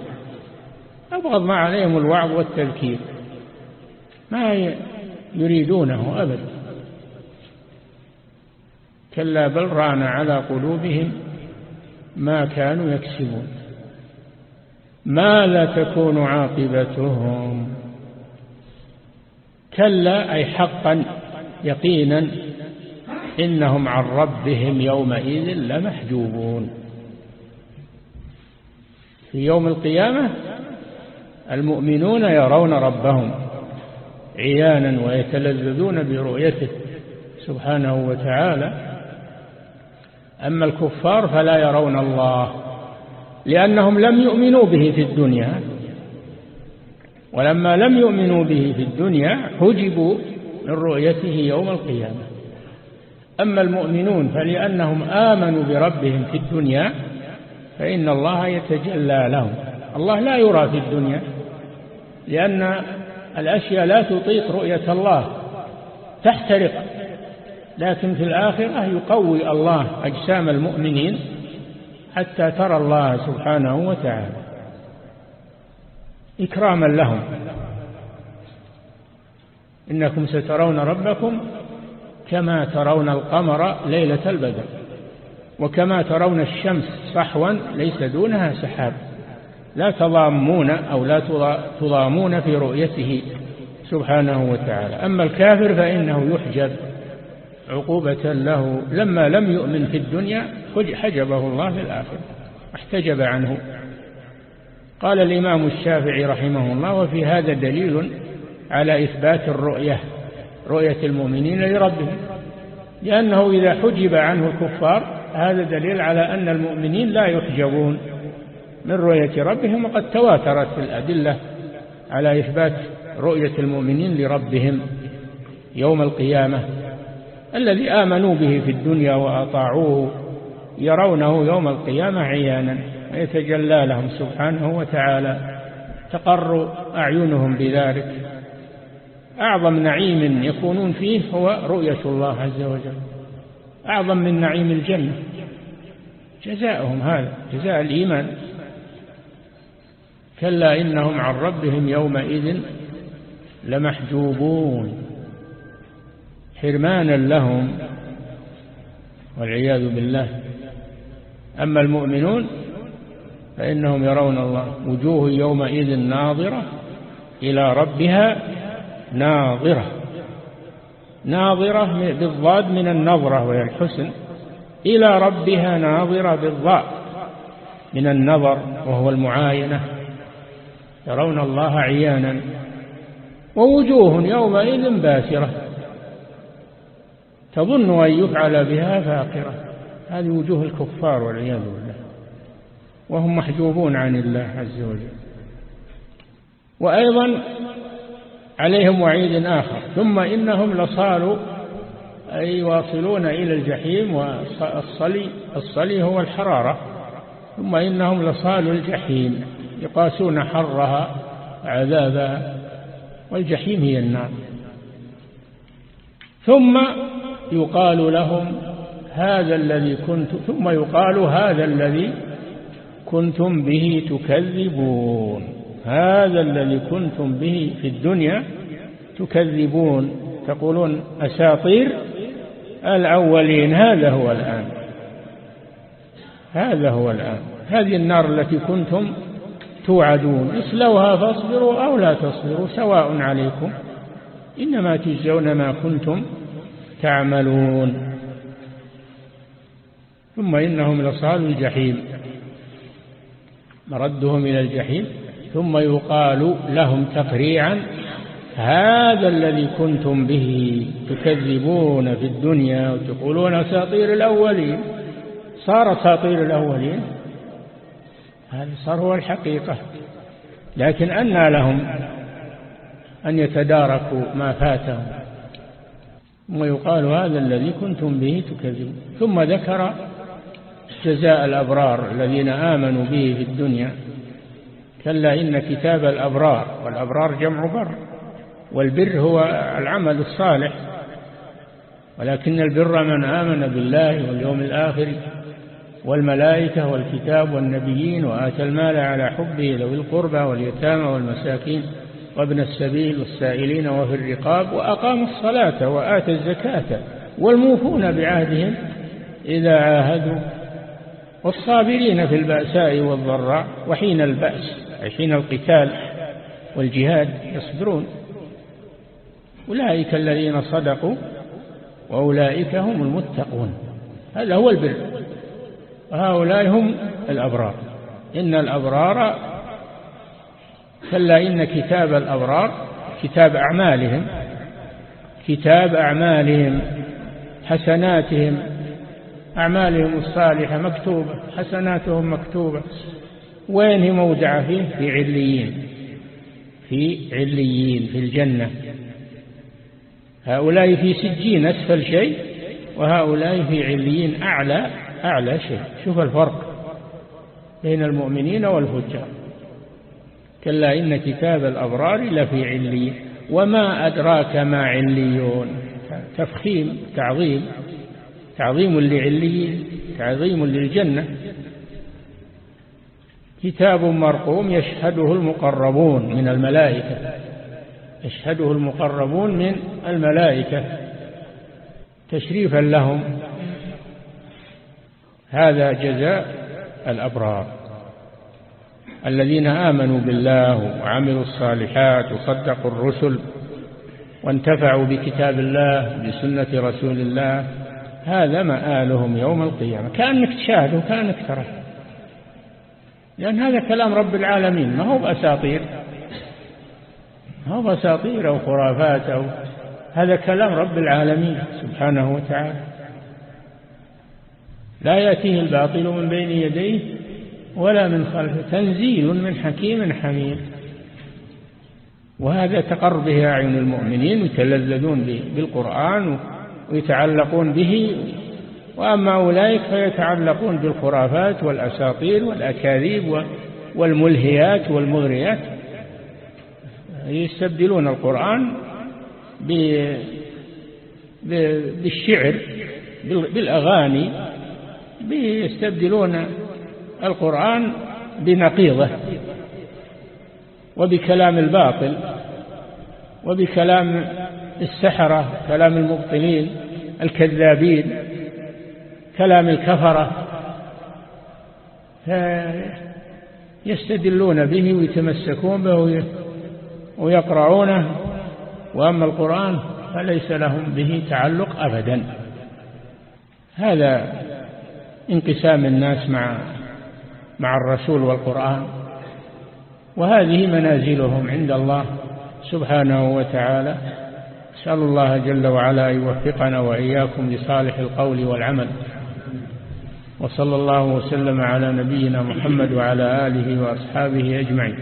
أبغض ما عليهم الوعظ والتذكير. ما يريدونه أبدا كلا بل ران على قلوبهم ما كانوا يكسبون. ما لا تكون عاقبتهم. كلا أي حقا يقينا إنهم عن ربهم يومئذ لمحجوبون. في يوم القيامة المؤمنون يرون ربهم عيانا ويتلذذون برؤيته سبحانه وتعالى. أما الكفار فلا يرون الله. لأنهم لم يؤمنوا به في الدنيا. ولما لم يؤمنوا به في الدنيا حجبوا من رؤيته يوم القيامة. أما المؤمنون فلأنهم آمنوا بربهم في الدنيا فإن الله يتجلى لهم. الله لا يرى في الدنيا لأن الأشياء لا تطيق رؤية الله تحترق. لكن في الآخرة يقوي الله أجسام المؤمنين حتى ترى الله سبحانه وتعالى إكراما لهم. إنكم سترون ربكم كما ترون القمر ليلة البدر وكما ترون الشمس صحوا ليس دونها سحاب. لا تضامون أو لا تضامون في رؤيته سبحانه وتعالى. أما الكافر فإنه يحجب. عقوبة له لما لم يؤمن في الدنيا حجبه الله في الآخرة احتجب عنه. قال الإمام الشافعي رحمه الله وفي هذا دليل على إثبات الرؤية رؤية المؤمنين لربهم لأنه إذا حجب عنه الكفار هذا دليل على أن المؤمنين لا يحجبون من رؤية ربهم وقد تواترت الأدلة على إثبات رؤية المؤمنين لربهم يوم القيامة. الذي آمنوا به في الدنيا وأطاعوه يرونه يوم القيامة عيانا ويتجلى لهم سبحانه وتعالى. تقر أعينهم بذلك. أعظم نعيم يكونون فيه هو رؤية الله عز وجل. أعظم من نعيم الجنة. جزاؤهم هذا جزاء الإيمان. كلا إنهم عن ربهم يومئذ لمحجوبون. حرمانا لهم والعياذ بالله. أما المؤمنون فإنهم يرون الله وجوه يومئذ ناظرة إلى ربها ناظرة. ناظرة بالضاد من النظرة وهي الحسن إلى ربها ناظرة بالضاء من النظر وهو المعاينة. يرون الله عيانا ووجوه يومئذ باسرة. تظن أن يفعل بها فاقرة. هذه وجوه الكفار والعياذ بالله. وهم محجوبون عن الله عز وجل. وأيضا عليهم وعيد آخر. ثم إنهم لصالوا أي واصلون إلى الجحيم والصلي الصلي هو الحرارة. ثم إنهم لصالوا الجحيم يقاسون حرها عذابا. والجحيم هي النار. ثم يقال لهم هذا الذي كنت ثم يقال هذا الذي كنتم به تكذبون. هذا الذي كنتم به في الدنيا تكذبون. تقولون أساطير الأولين. هذا هو الآن. هذا هو الآن. هذه النار التي كنتم توعدون. اصلوها فاصبروا أو لا تصبروا سواء عليكم. إنما تجزون ما كنتم تعملون. ثم إنهم لصال الجحيم. مردهم إلى الجحيم. ثم يقال لهم تفريعا هذا الذي كنتم به تكذبون في الدنيا وتقولون أساطير الأولين. صار أساطير الأولين؟ هذا صار هو الحقيقة. لكن أنى لهم أن يتداركوا ما فاتهم. ثم يقال هذا الذي كنتم به تكذبون. ثم ذكر جزاء الأبرار الذين آمنوا به في الدنيا. كلا إن كتاب الأبرار والأبرار جمع بر والبر هو العمل الصالح. ولكن البر من آمن بالله واليوم الآخر والملائكة والكتاب والنبيين وآتى المال على حبه ذوي القربى واليتامى والمساكين. وابن السبيل والسائلين وفي الرقاب وأقام الصلاة وآتى الزكاة والموفون بعهدهم إذا عاهدوا والصابرين في البأساء والضراء وحين البأس حين القتال والجهاد يصبرون. أولئك الذين صدقوا وأولئك هم المتقون. هذا هو البر. وهؤلاء هم الأبرار. إن الأبرار كلا إن كتاب الأبرار كتاب أعمالهم كتاب أعمالهم حسناتهم أعمالهم الصالحة مكتوبة حسناتهم مكتوبة. وين هي موضعة فيه؟ في عليين في عليين في الجنة. هؤلاء في سجين أسفل شيء وهؤلاء في عليين أعلى أعلى شيء. شوف الفرق بين المؤمنين والفجار. كلا إن كتاب الأبرار لفي عليين وما أدراك ما عليون. تفخيم تعظيم تعظيم لعليين تعظيم للجنة. كتاب مرقوم يشهده المقربون من الملائكة يشهده المقربون من الملائكة. تشريفا لهم. هذا جزاء الأبرار. الذين آمنوا بالله وعملوا الصالحات وصدقوا الرسل وانتفعوا بكتاب الله بسنة رسول الله هذا مآلهم يوم القيامة. كأنك تشاهده كأنك تراه لأن هذا كلام رب العالمين. ما هو بأساطير؟ ما هو بأساطير أو خرافات أو هذا كلام رب العالمين سبحانه وتعالى. لا يأتيه الباطل من بين يديه ولا من خلفه. تنزيل من حكيم حميد. وهذا تقر به أعين المؤمنين يتلذذون بالقرآن ويتعلقون به. وأما أولئك فيتعلقون بالخرافات والأساطير والأكاذيب والملهيات والمغريات. يستبدلون القرآن بالشعر بالأغاني يستبدلون القرآن بنقيضه وبكلام الباطل وبكلام السحرة كلام المبطلين الكذابين كلام الكفرة. يستدلون به ويتمسكون به ويقرعونه وأما القرآن فليس لهم به تعلق أبدا. هذا انقسام الناس مع مع الرسول والقرآن. وهذه منازلهم عند الله سبحانه وتعالى. نسأل الله جل وعلا أن يوفقنا وإياكم لصالح القول والعمل. وصلى الله وسلم على نبينا محمد وعلى آله وأصحابه أجمعين.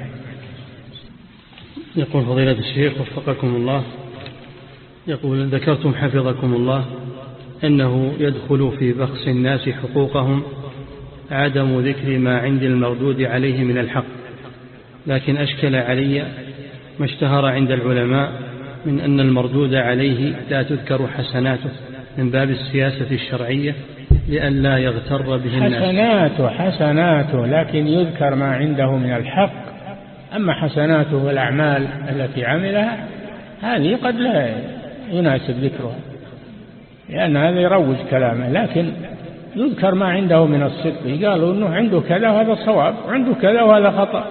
يقول فضيلة الشيخ وفقكم الله. يقول ذكرتم حفظكم الله أنه يدخل في بخس الناس حقوقهم عدم ذكر ما عند المردود عليه من الحق. لكن أشكل علي ما اشتهر عند العلماء من أن المردود عليه لا تذكر حسناته من باب السياسة الشرعية لئلا يغتر به الناس. حسناته حسناته لكن يذكر ما عنده من الحق. أما حسناته والأعمال التي عملها هذه قد لا يناسب ذكرها لأن هذا يروج كلامه. لكن يذكر ما عنده من الصدق. قالوا أنه عنده كذا وهذا صواب وعنده كذا وهذا خطأ.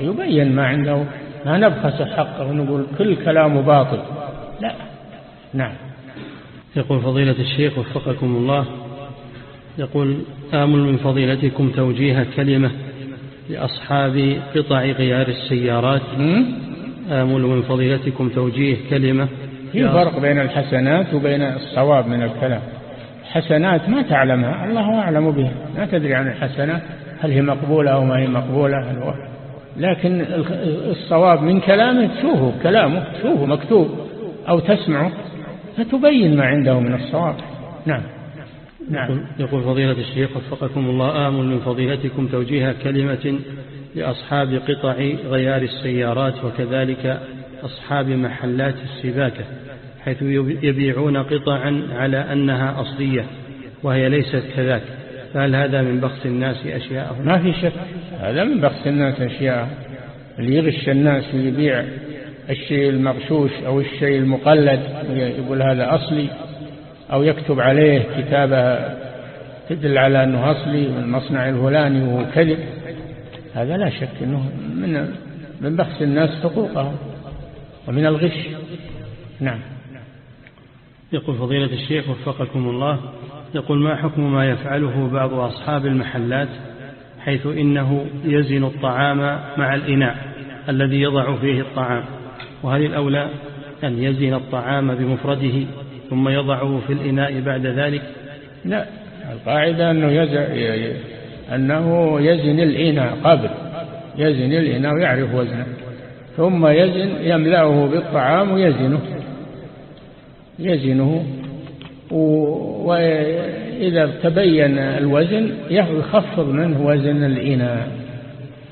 يبين ما عنده. ما نبخس حقه ونقول كل كلامه باطل. لا. نعم. يقول فضيلة الشيخ وفقكم الله يقول آمل من فضيلتكم توجيه كلمة لأصحاب قطع غيار السيارات. آمل من فضيلتكم توجيه كلمة في فرق بين الحسنات وبين الصواب من الكلام. حسنات ما تعلمها الله أعلم بها ما تدري عن الحسنات هل هي مقبولة أو ما هي مقبولة لكن الصواب من كلامه تشوفه كلامه تشوفه مكتوب أو تسمعه فتبين ما عنده من الصواب. نعم. نعم. يقول فضيلة الشيخ وفقكم الله آمل من فضيلتكم توجيه كلمة لأصحاب قطع غيار السيارات وكذلك أصحاب محلات السباكة. حيث يبيعون قطعا على أنها أصلية وهي ليست كذاك. فهل هذا من بخس الناس أشياء ما في شك. هذا من بخس الناس أشياء اللي يغش الناس ويبيع الشيء المغشوش أو الشيء المقلد يقول هذا أصلي أو يكتب عليه كتابة تدل على أنه أصلي من المصنع الفلاني وهو كذب. هذا لا شك أنه من من بخس الناس حقوقهم ومن الغش. نعم. يقول فضيلة الشيخ وفقكم الله يقول ما حكم ما يفعله بعض أصحاب المحلات حيث إنه يزن الطعام مع الإناء الذي يضع فيه الطعام؟ وهل الأولى أن يزن الطعام بمفرده ثم يضعه في الإناء بعد ذلك؟ لا القاعدة أنه يزن, أنه يزن الإناء قبل يزن الإناء ويعرف وزنه ثم يزن يملأه بالطعام ويزنه. يزنه وإذا تبين الوزن يخفض منه وزن الإناء.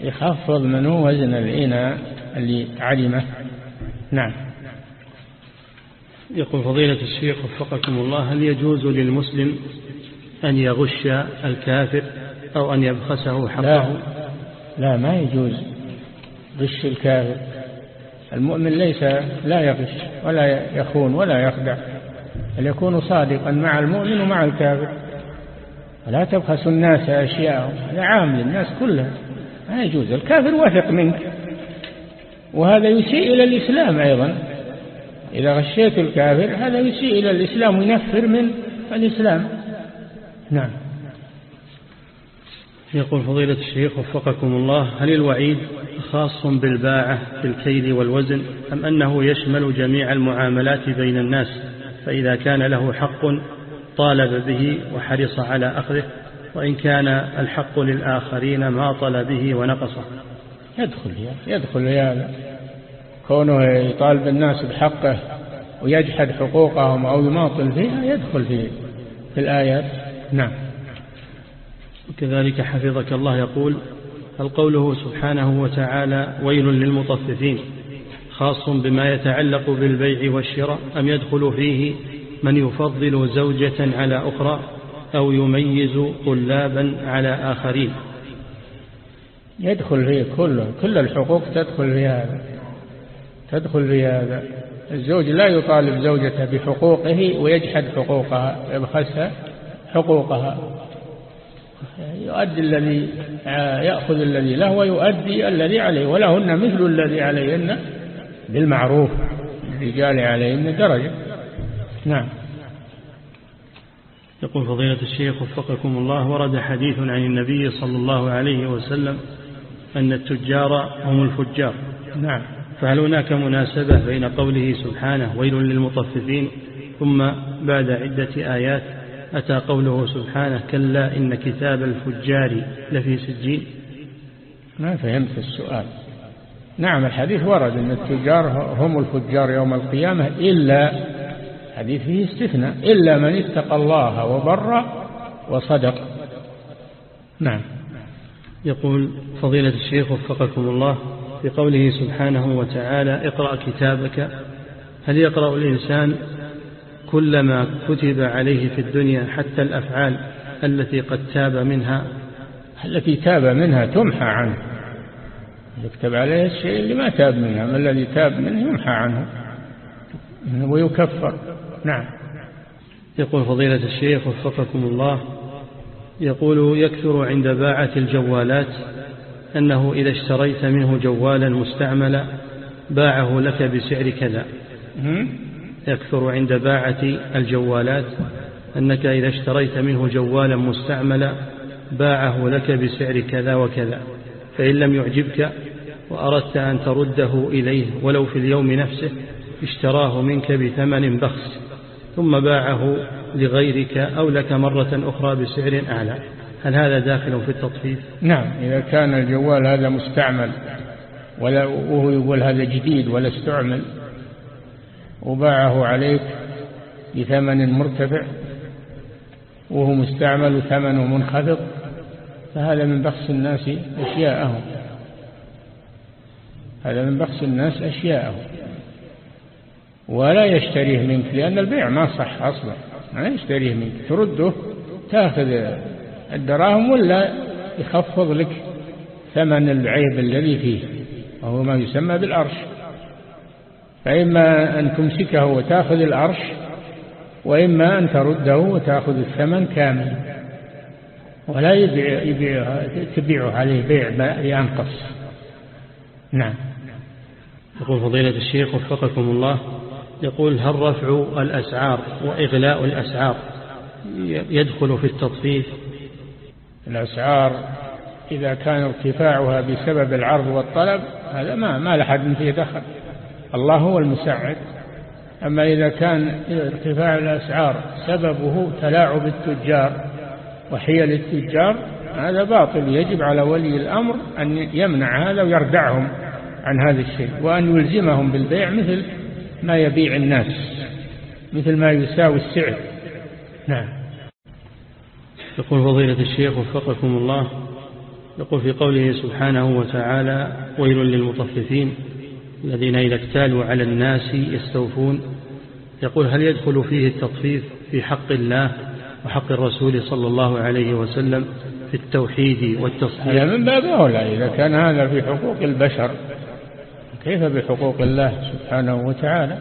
يخفض منه وزن الإناء اللي علمه. نعم. يقول فضيلة الشيخ وفقكم الله هل يجوز للمسلم أن يغش الكافر أو أن يبخسه حقه؟ لا, لا ما يجوز غش الكافر. المؤمن ليس لا يغش ولا يخون ولا يخدع بل يكون صادقا مع المؤمن ومع الكافر. لا تبخس الناس أشياءهم هذا عام للناس كلها ما يجوز الكافر وثق منك. وهذا يسيء إلى الإسلام أيضا. إذا غشيت الكافر هذا يسيء إلى الإسلام وينفر من الإسلام. نعم. يقول فضيلة الشيخ وفقكم الله هل الوعيد خاص بالباعة في الكيل والوزن أم أنه يشمل جميع المعاملات بين الناس؟ فإذا كان له حق طالب به وحرص على أخذه وإن كان الحق للآخرين ما طل به ونقصه. يدخل يدخل هذا كونه يطالب الناس بحقه ويجحد حقوقهم أو يماطل فيها يدخل في, في الآيات. نعم. وكذلك حفظك الله يقول هل قوله سبحانه وتعالى ويل للمطففين خاص بما يتعلق بالبيع والشراء أم يدخل فيه من يفضل زوجة على أخرى أو يميز طلابا على آخرين؟ يدخل فيه كله كل الحقوق تدخل في هذا. تدخل في هذا. الزوج لا يطالب زوجته بحقوقه ويجحد حقوقها يبخسها حقوقها. يؤدي الذي يأخذ الذي له ويؤدي الذي عليه ولهن مثل الذي عليهن بالمعروف الرجال عليهن درجة. نعم. يقول فضيلة الشيخ وفقكم الله ورد حديث عن النبي صلى الله عليه وسلم أن التجار هم الفجار. نعم. فهل هناك مناسبة بين قوله سبحانه ويل للمطففين ثم بعد عدة آيات أتى قوله سبحانه كلا إن كتاب الفجار لفي سجين؟ ما فهمت السؤال. نعم الحديث ورد أن التجار هم الفجار يوم القيامة إلا حديث فيه استثناء إلا من اتقى الله وبر وصدق. نعم. يقول فضيلة الشيخ وفقكم الله في قوله سبحانه وتعالى اقرأ كتابك. هل يقرأ الإنسان كل ما كتب عليه في الدنيا حتى الأفعال التي قد تاب منها. التي تاب منها تمحى عنه. يكتب عليه الشيء اللي ما تاب منها ما الذي تاب منه يمحى عنه. ويكفر. نعم. يقول فضيلة الشيخ وفقكم الله يقول يكثر عند باعة الجوالات أنه إذا اشتريت منه جوالا مستعملا باعه لك بسعر كذا. يكثر عند باعة الجوالات أنك إذا اشتريت منه جوالا مستعملا باعه لك بسعر كذا وكذا فإن لم يعجبك وأردت أن ترده إليه ولو في اليوم نفسه اشتراه منك بثمن بخس ثم باعه لغيرك أو لك مرة أخرى بسعر أعلى. هل هذا داخل في التطفيف؟ نعم إذا كان الجوال هذا مستعمل وهو يقول هذا جديد ولا استعمل وباعه عليك بثمن مرتفع وهو مستعمل وثمنه منخفض فهذا من بخس الناس أشياءهم. هذا من بخس الناس أشياءهم. ولا يشتريه منك لأن البيع ما صح أصلا. ما يشتريه منك. ترده تأخذ الدراهم ولا يخفض لك ثمن العيب الذي فيه وهو ما يسمى بالأرش. فإما أن تمسكه وتأخذ الأرش وإما أن ترده وتأخذ الثمن كامل. ولا يبيع يبيع تبيعه عليه بيع ينقص. نعم. يقول فضيلة الشيخ وفقكم الله يقول هل رفع الأسعار وإغلاء الأسعار يدخل في التطفيف؟ الأسعار إذا كان ارتفاعها بسبب العرض والطلب هذا ما ما لحد فيه دخل. الله هو المساعد. أما إذا كان ارتفاع الأسعار سببه تلاعب التجار وحيل التجار هذا باطل. يجب على ولي الأمر أن يمنع هذا ويردعهم عن هذا الشيء وأن يلزمهم بالبيع مثل ما يبيع الناس مثل ما يساوي السعر. نعم. يقول فضيلة الشيخ وفقكم الله يقول في قوله سبحانه وتعالى ويل للمطففين الذين إذا اكتالوا على الناس يستوفون. يقول هل يدخل فيه التطفيف في حق الله وحق الرسول صلى الله عليه وسلم في التوحيد والتصديق؟ هذا من باب أولى إذا كان هذا في حقوق البشر كيف بحقوق الله سبحانه وتعالى؟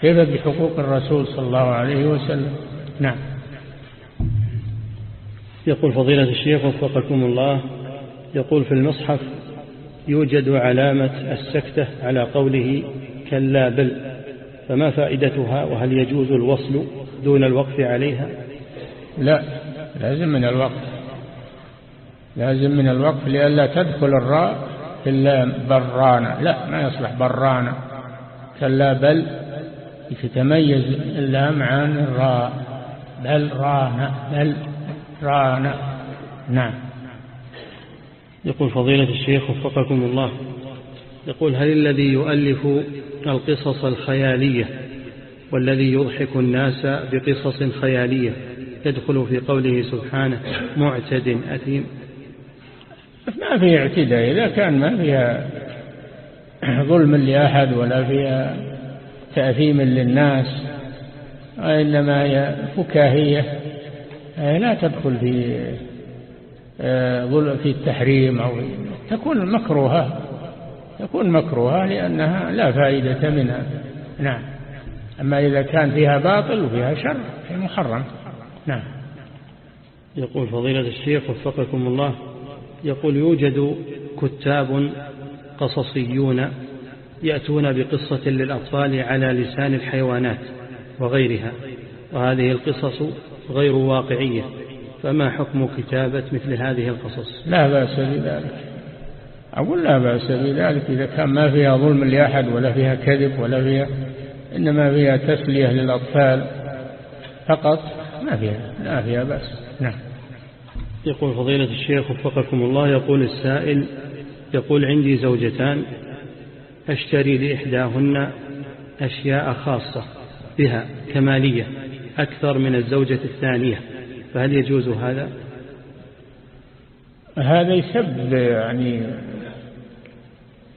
كيف بحقوق الرسول صلى الله عليه وسلم؟ نعم. يقول فضيلة الشيخ وفقكم الله يقول في المصحف يوجد علامة السكتة على قوله كلا بل فما فائدتها؟ وهل يجوز الوصل دون الوقف عليها؟ لا لازم من الوقف لازم من الوقف لئلا تدخل الراء في اللام برانا. لا ما يصلح برانا. كلا بل تتميز اللام عن الراء. بل رانا بل رانا. نعم. يقول فضيلة الشيخ وفقكم الله. يقول هل الذي يؤلف القصص الخيالية والذي يضحك الناس بقصص خيالية يدخل في قوله سبحانه معتد أثيم؟ ما فيها اعتداء إذا كان ما فيها ظلم لأحد ولا فيها تأثيم للناس وإنما هي فكاهية لا تدخل في في التحريم أو تكون مكروهة تكون مكروهة لأنها لا فائدة منها. نعم. أما إذا كان فيها باطل وفيها شر في محرم نعم. يقول فضيلة الشيخ وفقكم الله يقول يوجد كتاب قصصيون يأتون بقصة للأطفال على لسان الحيوانات وغيرها وهذه القصص غير واقعية. فما حكم كتابة مثل هذه القصص؟ لا بأس بذلك. أقول لا بأس بذلك إذا كان ما فيها ظلم لأحد ولا فيها كذب ولا فيها إنما فيها تسلية للأطفال فقط ما فيها لا فيها بأس. نعم. يقول فضيلة الشيخ وفقكم الله يقول السائل يقول عندي زوجتان أشتري لإحداهن أشياء خاصة بها كمالية أكثر من الزوجة الثانية. فهل يجوز هذا؟ هذا يسبب يعني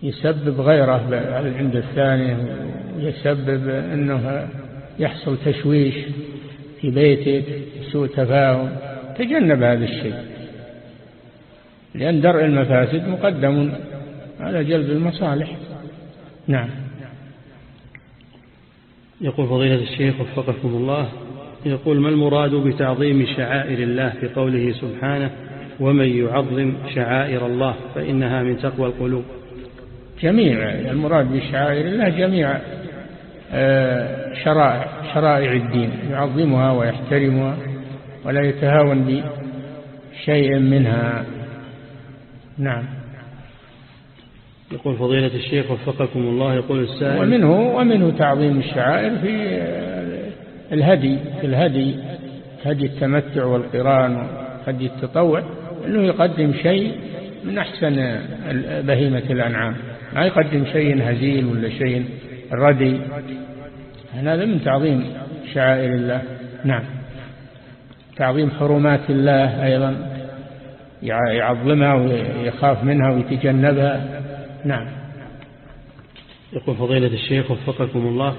يسبب غيره عند الثاني يسبب أنه يحصل تشويش في بيتك سوء تفاهم تجنب هذا الشيء. لأن درء المفاسد مقدم على جلب المصالح. نعم. يقول فضيلة الشيخ وفقكم الله يقول ما المراد بتعظيم شعائر الله في قوله سبحانه ومن يعظم شعائر الله فإنها من تقوى القلوب؟ جميع المراد بشعائر الله جميع آه، شرائع شرائع الدين يعظمها ويحترمها ولا يتهاون بشيء منها. نعم. يقول فضيلة الشيخ وفقكم الله يقول السائل ومنه ومنه تعظيم الشعائر في الهدي الهدي هدي التمتع والقران وهدي التطوع أنه يقدم شيء من أحسن بهيمة الأنعام. ما يقدم شيء هزيل ولا شيء ردي. هذا من تعظيم شعائر الله. نعم. تعظيم حرمات الله أيضا. يعظمها ويخاف منها ويتجنبها. نعم. يقول فضيلة الشيخ وفقكم الله.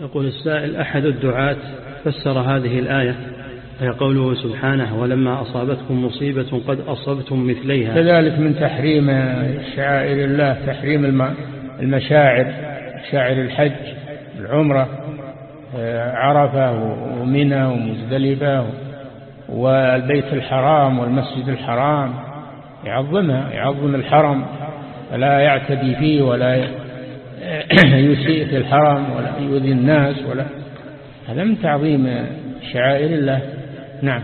يقول السائل أحد الدعاة فسر هذه الآية هي قوله سبحانه ولما أصابتكم مصيبة قد أصبتم مثليها. كذلك من تحريم شعائر الله تحريم المشاعر شاعر الحج العمرة آه، عرفة ومنى ومزدلفة والبيت الحرام والمسجد الحرام يعظمها يعظم الحرم فلا يعتدي فيه ولا يسيء في الحرم ولا يؤذي الناس ولا. هذا من تعظيم شعائر الله. نعم.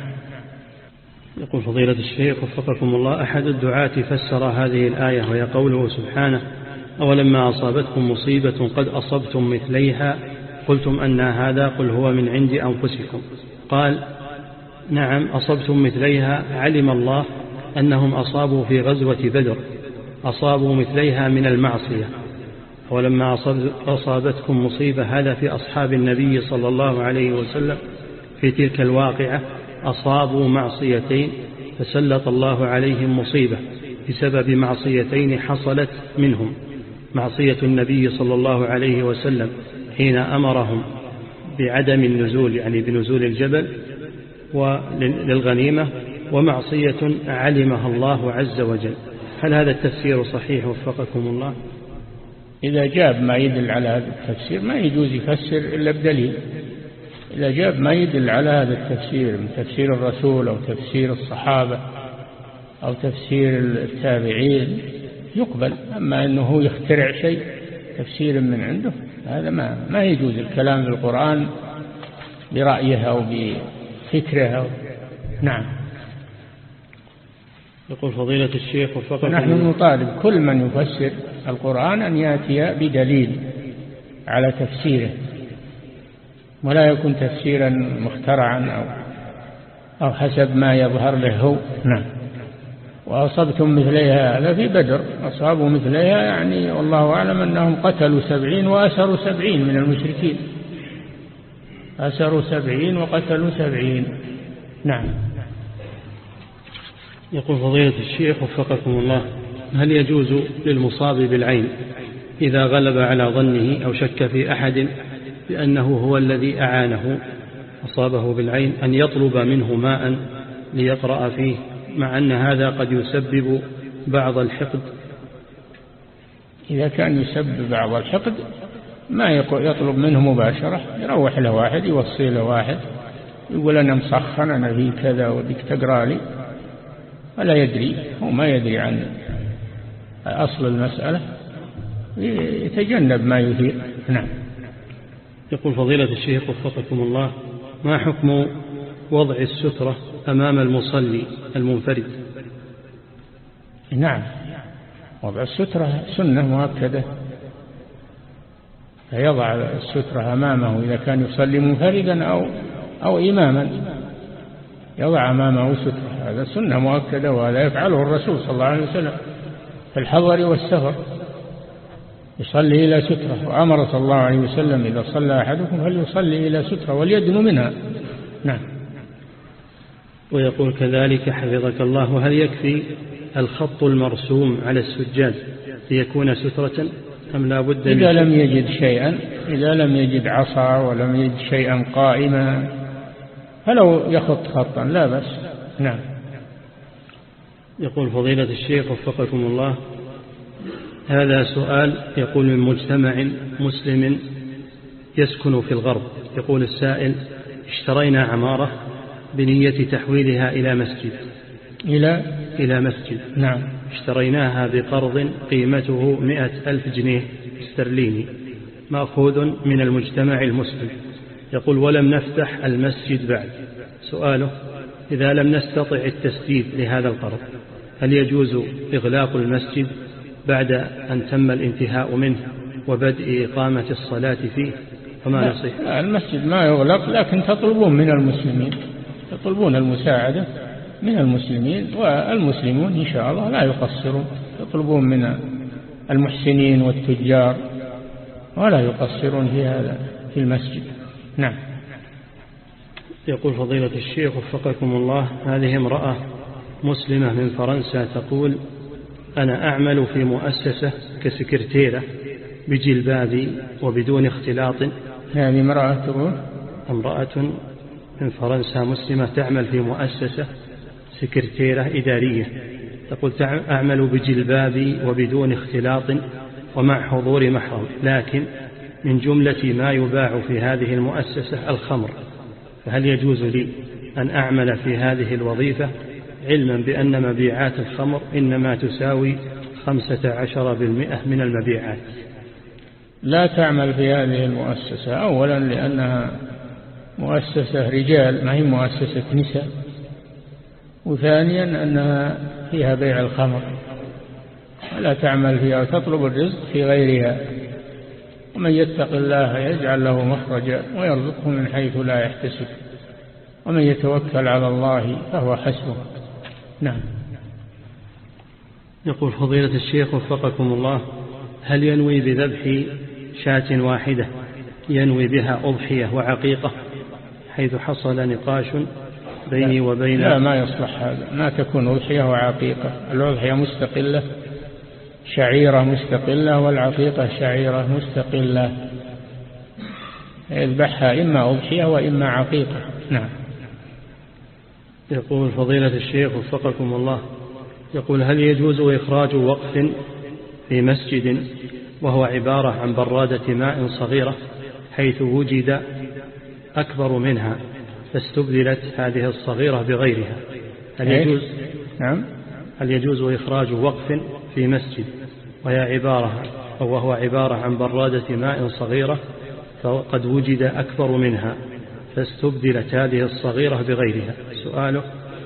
يقول فضيلة الشيخ وفقكم الله أحد الدعاة فسر هذه الآية وهي قوله سبحانه أولما أصابتكم مصيبة قد أصبتم مثليها قلتم أن هذا قل هو من عند أنفسكم. قال نعم أصبتم مثليها. علم الله أنهم أصابوا في غزوة بدر أصابوا مثليها من المعصية. ولما أصابتكم مصيبة هذا في أصحاب النبي صلى الله عليه وسلم. في تلك الواقعة أصابوا معصيتين فسلط الله عليهم مصيبة. بسبب معصيتين حصلت منهم. معصية النبي صلى الله عليه وسلم حين أمرهم بعدم النزول يعني بنزول الجبل وللغنيمة ومعصية علمها الله عز وجل. هل هذا التفسير صحيح وفقكم الله؟ إذا جاب ما يدل على هذا التفسير ما يجوز يفسر إلا بدليل. إذا جاب ما يدل على هذا التفسير من تفسير الرسول أو تفسير الصحابة أو تفسير التابعين يقبل أما أنه يخترع شيء تفسير من عنده هذا ما ما يجوز الكلام في القرآن برأيه أو بفكره أو نعم. يقول فضيلة الشيخ وفقكم نحن نطالب كل من يفسر القرآن أن يأتي بدليل على تفسيره ولا يكون تفسيرا مخترعا أو, أو حسب ما يظهر له هو. نعم. وأصبتم مثليها هذا في بدر. أصابوا مثليها يعني والله أعلم أنهم قتلوا سبعين وأسروا سبعين من المشركين. أسروا سبعين وقتلوا سبعين. نعم. يقول فضيلة الشيخ وفقكم الله. هل يجوز للمصاب بالعين إذا غلب على ظنه أو شك في أحد بأنه هو الذي أعانه أصابه بالعين أن يطلب منه ماء ليقرأ فيه مع أن هذا قد يسبب بعض الحقد؟ إذا كان يسبب بعض الحقد ما يطلب منه مباشرة يروح له واحد يوصي له واحد يقول أنا مسخن أنا في كذا وديك تقرأ لي ولا يدري هو ما يدري عن أصل المسألة يتجنب ما يثير. نعم. يقول فضيلة الشيخ وفقكم الله ما حكم وضع السترة أمام المصلي المنفرد؟ نعم. وضع السترة سنة مؤكدة. فيضع السترة أمامه إذا كان يصلي منفردا أو, أو إماما. يضع أمامه سترة هذا سنة مؤكدة وهذا يفعله الرسول صلى الله عليه وسلم. في الحضر والسفر. يصلي إلى سترة. وأمر صلى الله عليه وسلم إذا صلى أحدكم فليصلي إلى سترة وليدن منها. نعم. ويقول كذلك حفظك الله هل يكفي الخط المرسوم على السجاد ليكون سترة أم لا بد إذا لم يجد شيئا إذا لم يجد عصا ولم يجد شيئا قائما فلو يخط خطا لا بس نعم. يقول فضيلة الشيخ وفقكم الله. هذا سؤال يقول من مجتمع مسلم يسكن في الغرب. يقول السائل اشترينا عمارة بنية تحويلها إلى مسجد. إلى؟ إلى مسجد. نعم. اشتريناها بقرض قيمته مئة ألف جنيه استرليني مأخوذ من المجتمع المسلم. يقول ولم نفتح المسجد بعد. سؤاله إذا لم نستطع التسديد لهذا القرض. هل يجوز إغلاق المسجد بعد أن تم الانتهاء منه وبدء إقامة الصلاة فيه؟ فما نصيح المسجد ما يغلق لكن تطلبون من المسلمين يطلبون المساعدة من المسلمين والمسلمون إن شاء الله لا يقصرون. يطلبون من المحسنين والتجار ولا يقصرون في هذا في المسجد. نعم. يقول فضيلة الشيخ وفقكم الله هذه امرأة مسلمة من فرنسا تقول أنا أعمل في مؤسسة كسكرتيرة بجلبابي وبدون اختلاط. هذه امرأة تقول؟ امرأة من فرنسا مسلمة تعمل في مؤسسة سكرتيرة إدارية. تقول أعمل بجلبابي وبدون اختلاط ومع حضور محرم لكن من جملة ما يباع في هذه المؤسسة الخمر. فهل يجوز لي أن أعمل في هذه الوظيفة؟ علما بأن مبيعات الخمر إنما تساوي خمسة عشر بالمئة من المبيعات. لا تعمل في هذه المؤسسة. أولا لأنها مؤسسة رجال ما هي مؤسسة نساء. وثانيا أنها فيها بيع الخمر. ولا تعمل فيها وتطلب الرزق في غيرها. ومن يتق الله يجعل له مخرجا ويرزقه من حيث لا يحتسب. ومن يتوكل على الله فهو حسبه. نعم. يقول فضيلة الشيخ وفقكم الله هل ينوي بذبح شاة واحدة؟ ينوي بها أضحية وعقيقة حيث حصل نقاش بيني وبين لا ما يصلح هذا. ما تكون أضحية وعقيقة. الأضحية مستقلة شعيرة مستقلة والعقيقة شعيرة مستقلة. يذبحها إما أضحية وإما عقيقة. نعم. يقول فضيلة الشيخ وفقكم الله يقول هل يجوز إخراج وقف في مسجد وهو عبارة عن برادة ماء صغيرة حيث وجد أكبر منها فاستبدلت هذه الصغيرة بغيرها؟ هل يجوز؟ نعم. هل يجوز إخراج وقف في مسجد وهي عبارة أو وهو عبارة عن برادة ماء صغيرة فقد وجد أكبر منها؟ فاستبدلت هذه الصغيرة بغيرها. سؤاله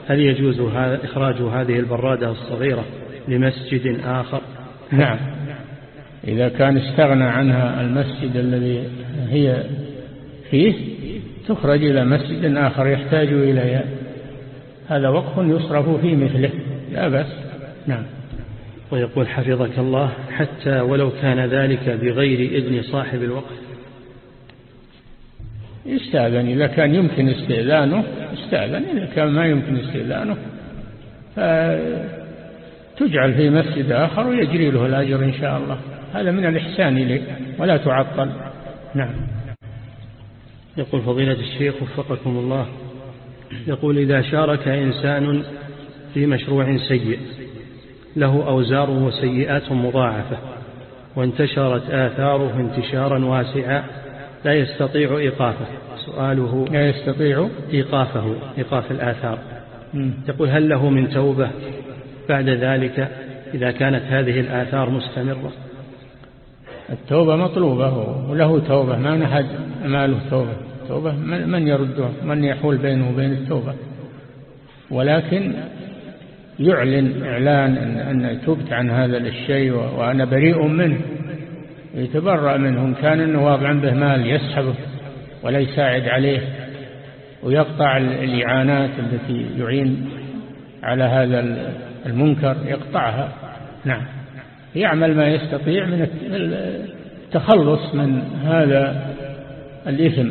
هل يجوز إخراج هذه البرادة الصغيرة لمسجد آخر؟ نعم. إذا كان استغنى عنها المسجد الذي هي فيه تخرج إلى مسجد آخر يحتاج إليها. هذا وقف يصرف في مثله. لا بأس. نعم. ويقول حفظك الله حتى ولو كان ذلك بغير إذن صاحب الوقف يستأذن. إذا كان يمكن استئذانه استأذن إذا كان ما يمكن استئذانه فتجعل في مسجد آخر ويجري له الأجر إن شاء الله. هذا من الإحسان إليه ولا تعطل. نعم. يقول فضيلة الشيخ وفقكم الله يقول إذا شارك إنسان في مشروع سيء له أوزار وسيئات مضاعفة وانتشرت آثاره انتشارا واسعا لا يستطيع إيقافه. سؤاله لا يستطيع إيقافه إيقاف الآثار. يقول هل له من توبة بعد ذلك إذا كانت هذه الآثار مستمرة؟ التوبة مطلوبة وله توبة ما نحد ما له توبة. توبة من يرده؟ من يحول بينه وبين التوبة. ولكن يعلن إعلان أن تبت عن هذا الشيء وأنا بريء منه. يتبرأ منهم كان أنه واضعا به مال يسحبه ولا يساعد عليه ويقطع الإعانات التي يعين على هذا المنكر يقطعها. نعم. يعمل ما يستطيع من التخلص من هذا الإثم.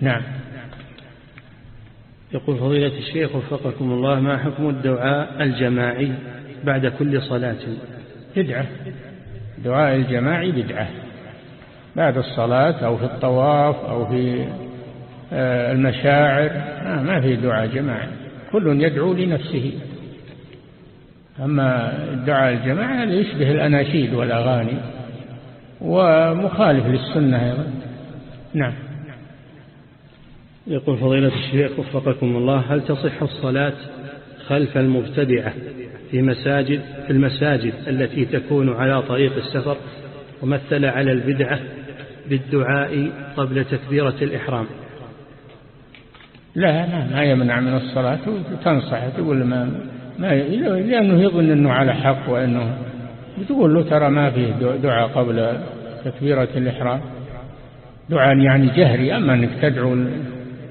نعم. يقول فضيلة الشيخ وفقكم الله ما حكم الدعاء الجماعي بعد كل صلاة؟ بدعة. دعاء الجماعي بدعة. بعد الصلاة أو في الطواف أو في آه، المشاعر ما في دعاء جماعي كل يدعو لنفسه. أما الدعاء الجماعي هذا يشبه الأناشيد والأغاني ومخالف للسنة أيضا. نعم. يقول فضيلة الشيخ وفقكم الله هل تصح الصلاة خلف المبتدعة؟ في مساجد في المساجد التي تكون على طريق السفر ومثل على البدعة بالدعاء قبل تكبيرة الإحرام. لا لا ما يمنع من الصلاة وتنصح تقول ما ما لأنه يظن أنه على حق وأنه بتقول له ترى ما فيه دعاء قبل تكبيرة الإحرام. دعاء يعني جهري أما أنك تدعو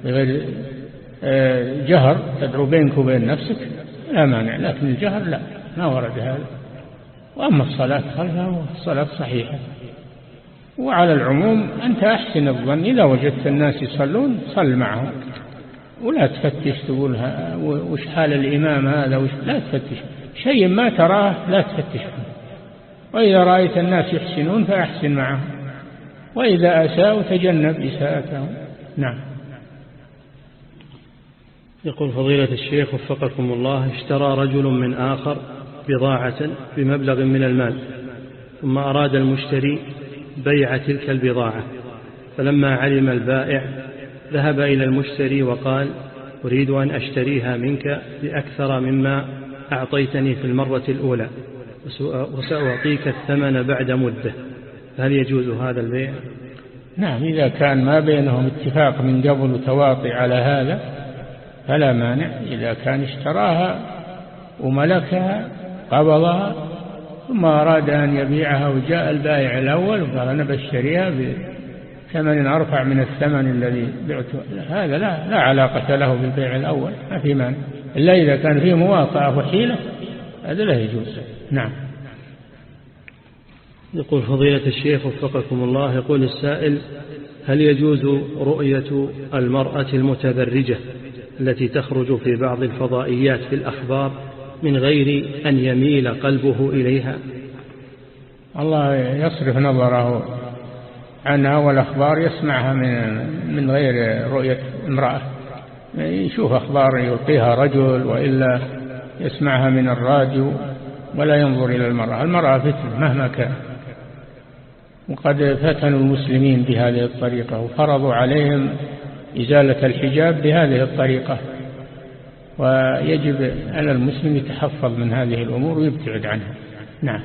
بغير آه، جهر تدعو بينك وبين نفسك لا مانع لكن الجهر لا ما ورد هذا. وأما الصلاة خلفها الصلاة صحيحة. وعلى العموم أنت أحسن الظن إذا وجدت الناس يصلون صل معهم. ولا تفتش تقول وش حال الإمام هذا وش لا تفتش. شيء ما تراه لا تفتش. وإذا رأيت الناس يحسنون فأحسن معهم. وإذا أساءوا تجنب إساءتهم. نعم. يقول فضيلة الشيخ وفقكم الله اشترى رجل من آخر بضاعة بمبلغ من المال ثم أراد المشتري بيع تلك البضاعة فلما علم البائع ذهب إلى المشتري وقال أريد أن أشتريها منك بأكثر مما أعطيتني في المرة الأولى وسأعطيك الثمن بعد مدة هل يجوز هذا البيع؟ نعم إذا كان ما بينهم اتفاق من قبل وتواطي على هذا فلا مانع إذا كان اشتراها وملكها قبضها ثم أراد أن يبيعها وجاء البائع الأول وقال أنا بشتريها بثمن أرفع من الثمن الذي بعته هذا لا, لا علاقة له بالبيع الأول ما في مانع. إلا إذا كان فيه مواطأة وحيلة هذا لا يجوز. نعم. يقول فضيلة الشيخ وفقكم الله يقول السائل هل يجوز رؤية المرأة المتبرجة؟ التي تخرج في بعض الفضائيات في الأخبار من غير أن يميل قلبه إليها. الله يصرف نظره عنها والأخبار يسمعها من من غير رؤية امرأة. يشوف أخبار يلقيها رجل وإلا يسمعها من الراديو ولا ينظر إلى المرأة. المرأة فتنة مهما كان. وقد فتنوا المسلمين بهذه الطريقة وفرضوا عليهم إزالة الحجاب بهذه الطريقة. ويجب على المسلم يتحفظ من هذه الأمور ويبتعد عنها. نعم.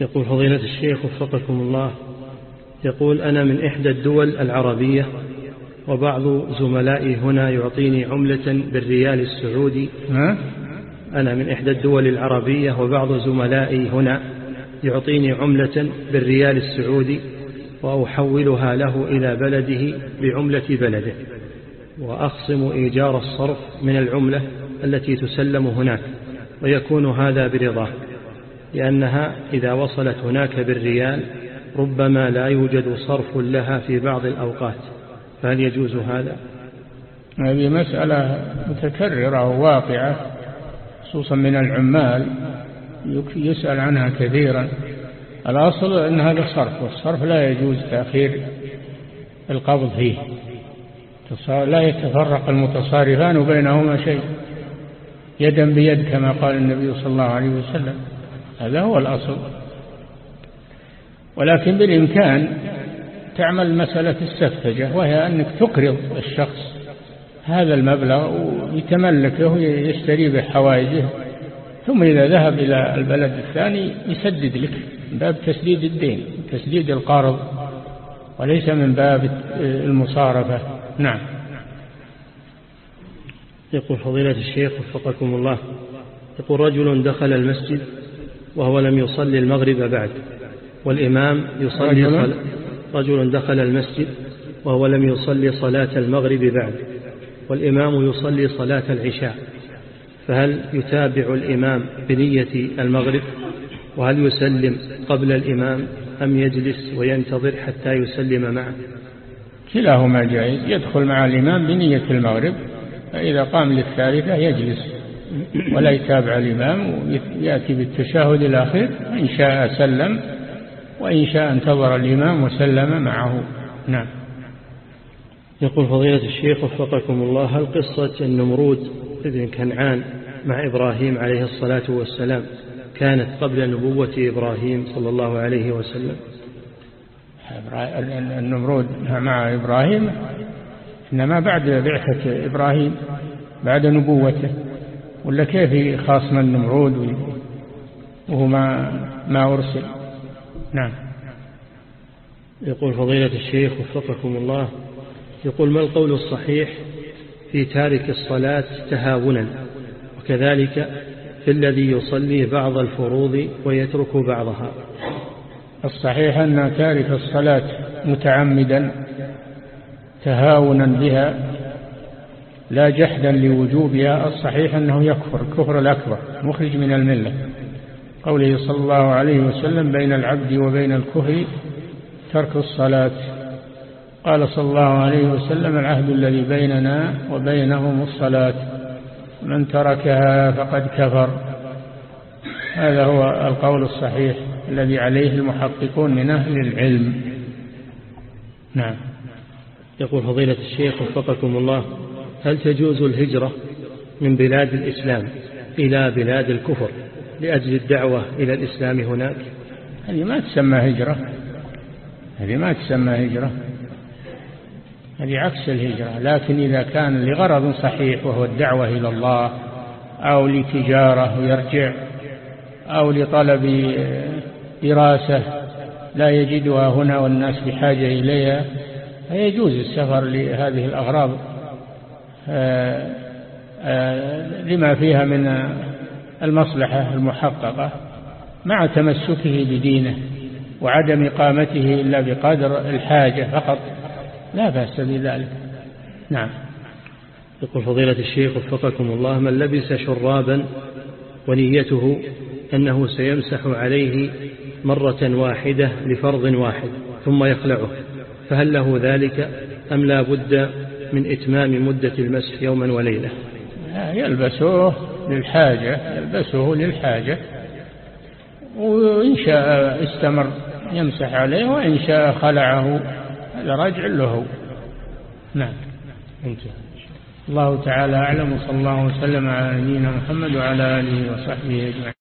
يقول فضيلة الشيخ وفقكم الله يقول أنا من إحدى الدول العربية وبعض زملائي هنا يعطيني عملة بالريال السعودي. أنا من إحدى الدول العربية وبعض زملائي هنا يعطيني عملة بالريال السعودي. وأحولها له إلى بلده بعملة بلده وأخصم إيجار الصرف من العملة التي تسلم هناك ويكون هذا برضاه لأنها إذا وصلت هناك بالريال ربما لا يوجد صرف لها في بعض الأوقات فهل يجوز هذا؟ هذه مسألة متكررة وواقعة خصوصا من العمال يسأل عنها كثيرا الأصل أن هذا صرف والصرف لا يجوز تأخير القبض فيه. لا يتفرق المتصارفان بينهما شيء يدا بيد كما قال النبي صلى الله عليه وسلم. هذا هو الأصل. ولكن بالإمكان تعمل مسألة السفجة وهي أنك تقرض الشخص هذا المبلغ ويتملكه ويشتري به حوائجه ثم إذا ذهب إلى البلد الثاني يسدد لك. من باب تسديد الدين تسديد القرض وليس من باب المصارفة. نعم. يقول فضيلة الشيخ وفقكم الله يقول رجل دخل المسجد وهو لم يصلي المغرب بعد والإمام يصلي رجل, رجل دخل المسجد وهو لم يصلي صلاة المغرب بعد والإمام يصلي صلاة العشاء فهل يتابع الإمام بنية المغرب؟ وهل يسلم قبل الإمام أم يجلس وينتظر حتى يسلم معه؟ كلاهما جائز. يدخل مع الإمام بنية المغرب فإذا قام للثالثة يجلس. ولا يتابع الإمام ويأتي بالتشاهد الأخير إن شاء سلم وإن شاء انتظر الإمام وسلم معه. نعم. يقول فضيلة الشيخ وفقكم الله هل قصة النمرود ابن كنعان مع إبراهيم عليه الصلاة والسلام كانت قبل نبوة إبراهيم صلى الله عليه وسلم. النمرود مع إبراهيم إنما بعد بعثة إبراهيم بعد نبوته. ولا كيف يخاصم النمرود وهو ما, ما أرسل؟ نعم. يقول فضيلة الشيخ وفقكم الله يقول ما القول الصحيح في تارك الصلاة تهاونا؟ وكذلك الذي يصلي بعض الفروض ويترك بعضها. الصحيح أن تارك الصلاة متعمدا تهاونا بها لا جحدا لوجوبها الصحيح أنه يكفر الكفر الأكبر مخرج من الملة. قوله صلى الله عليه وسلم بين العبد وبين الكفر ترك الصلاة. قال صلى الله عليه وسلم العهد الذي بيننا وبينهم الصلاة. من تركها فقد كفر. هذا هو القول الصحيح الذي عليه المحققون من أهل العلم. نعم. يقول فضيلة الشيخ وفقكم الله هل تجوز الهجرة من بلاد الإسلام إلى بلاد الكفر لأجل الدعوة إلى الإسلام هناك؟ هذه ما تسمى هجرة. هذه ما تسمى هجرة. هذه عكس الهجرة لكن إذا كان لغرض صحيح وهو الدعوة إلى الله أو لتجارة ويرجع أو لطلب دراسة لا يجدها هنا والناس بحاجة إليها فيجوز السفر لهذه الأغراض. آه، آه، لما فيها من المصلحة المحققة مع تمسكه بدينه وعدم إقامته إلا بقدر الحاجة فقط. لا بأس بذلك. نعم. يقول فضيلة الشيخ وفقكم الله من لبس شرابا ونيته أنه سيمسح عليه مرة واحدة لفرض واحد ثم يخلعه فهل له ذلك أم لا بد من إتمام مدة المسح يوما وليلة؟ يلبسه للحاجة يلبسه للحاجة. وإن شاء استمر يمسح عليه وإن شاء خلعه. هذا راجع له. نعم. انتهى. الله تعالى أعلم وصلى الله وسلم على نبينا محمد وعلى آله وصحبه أجمعين.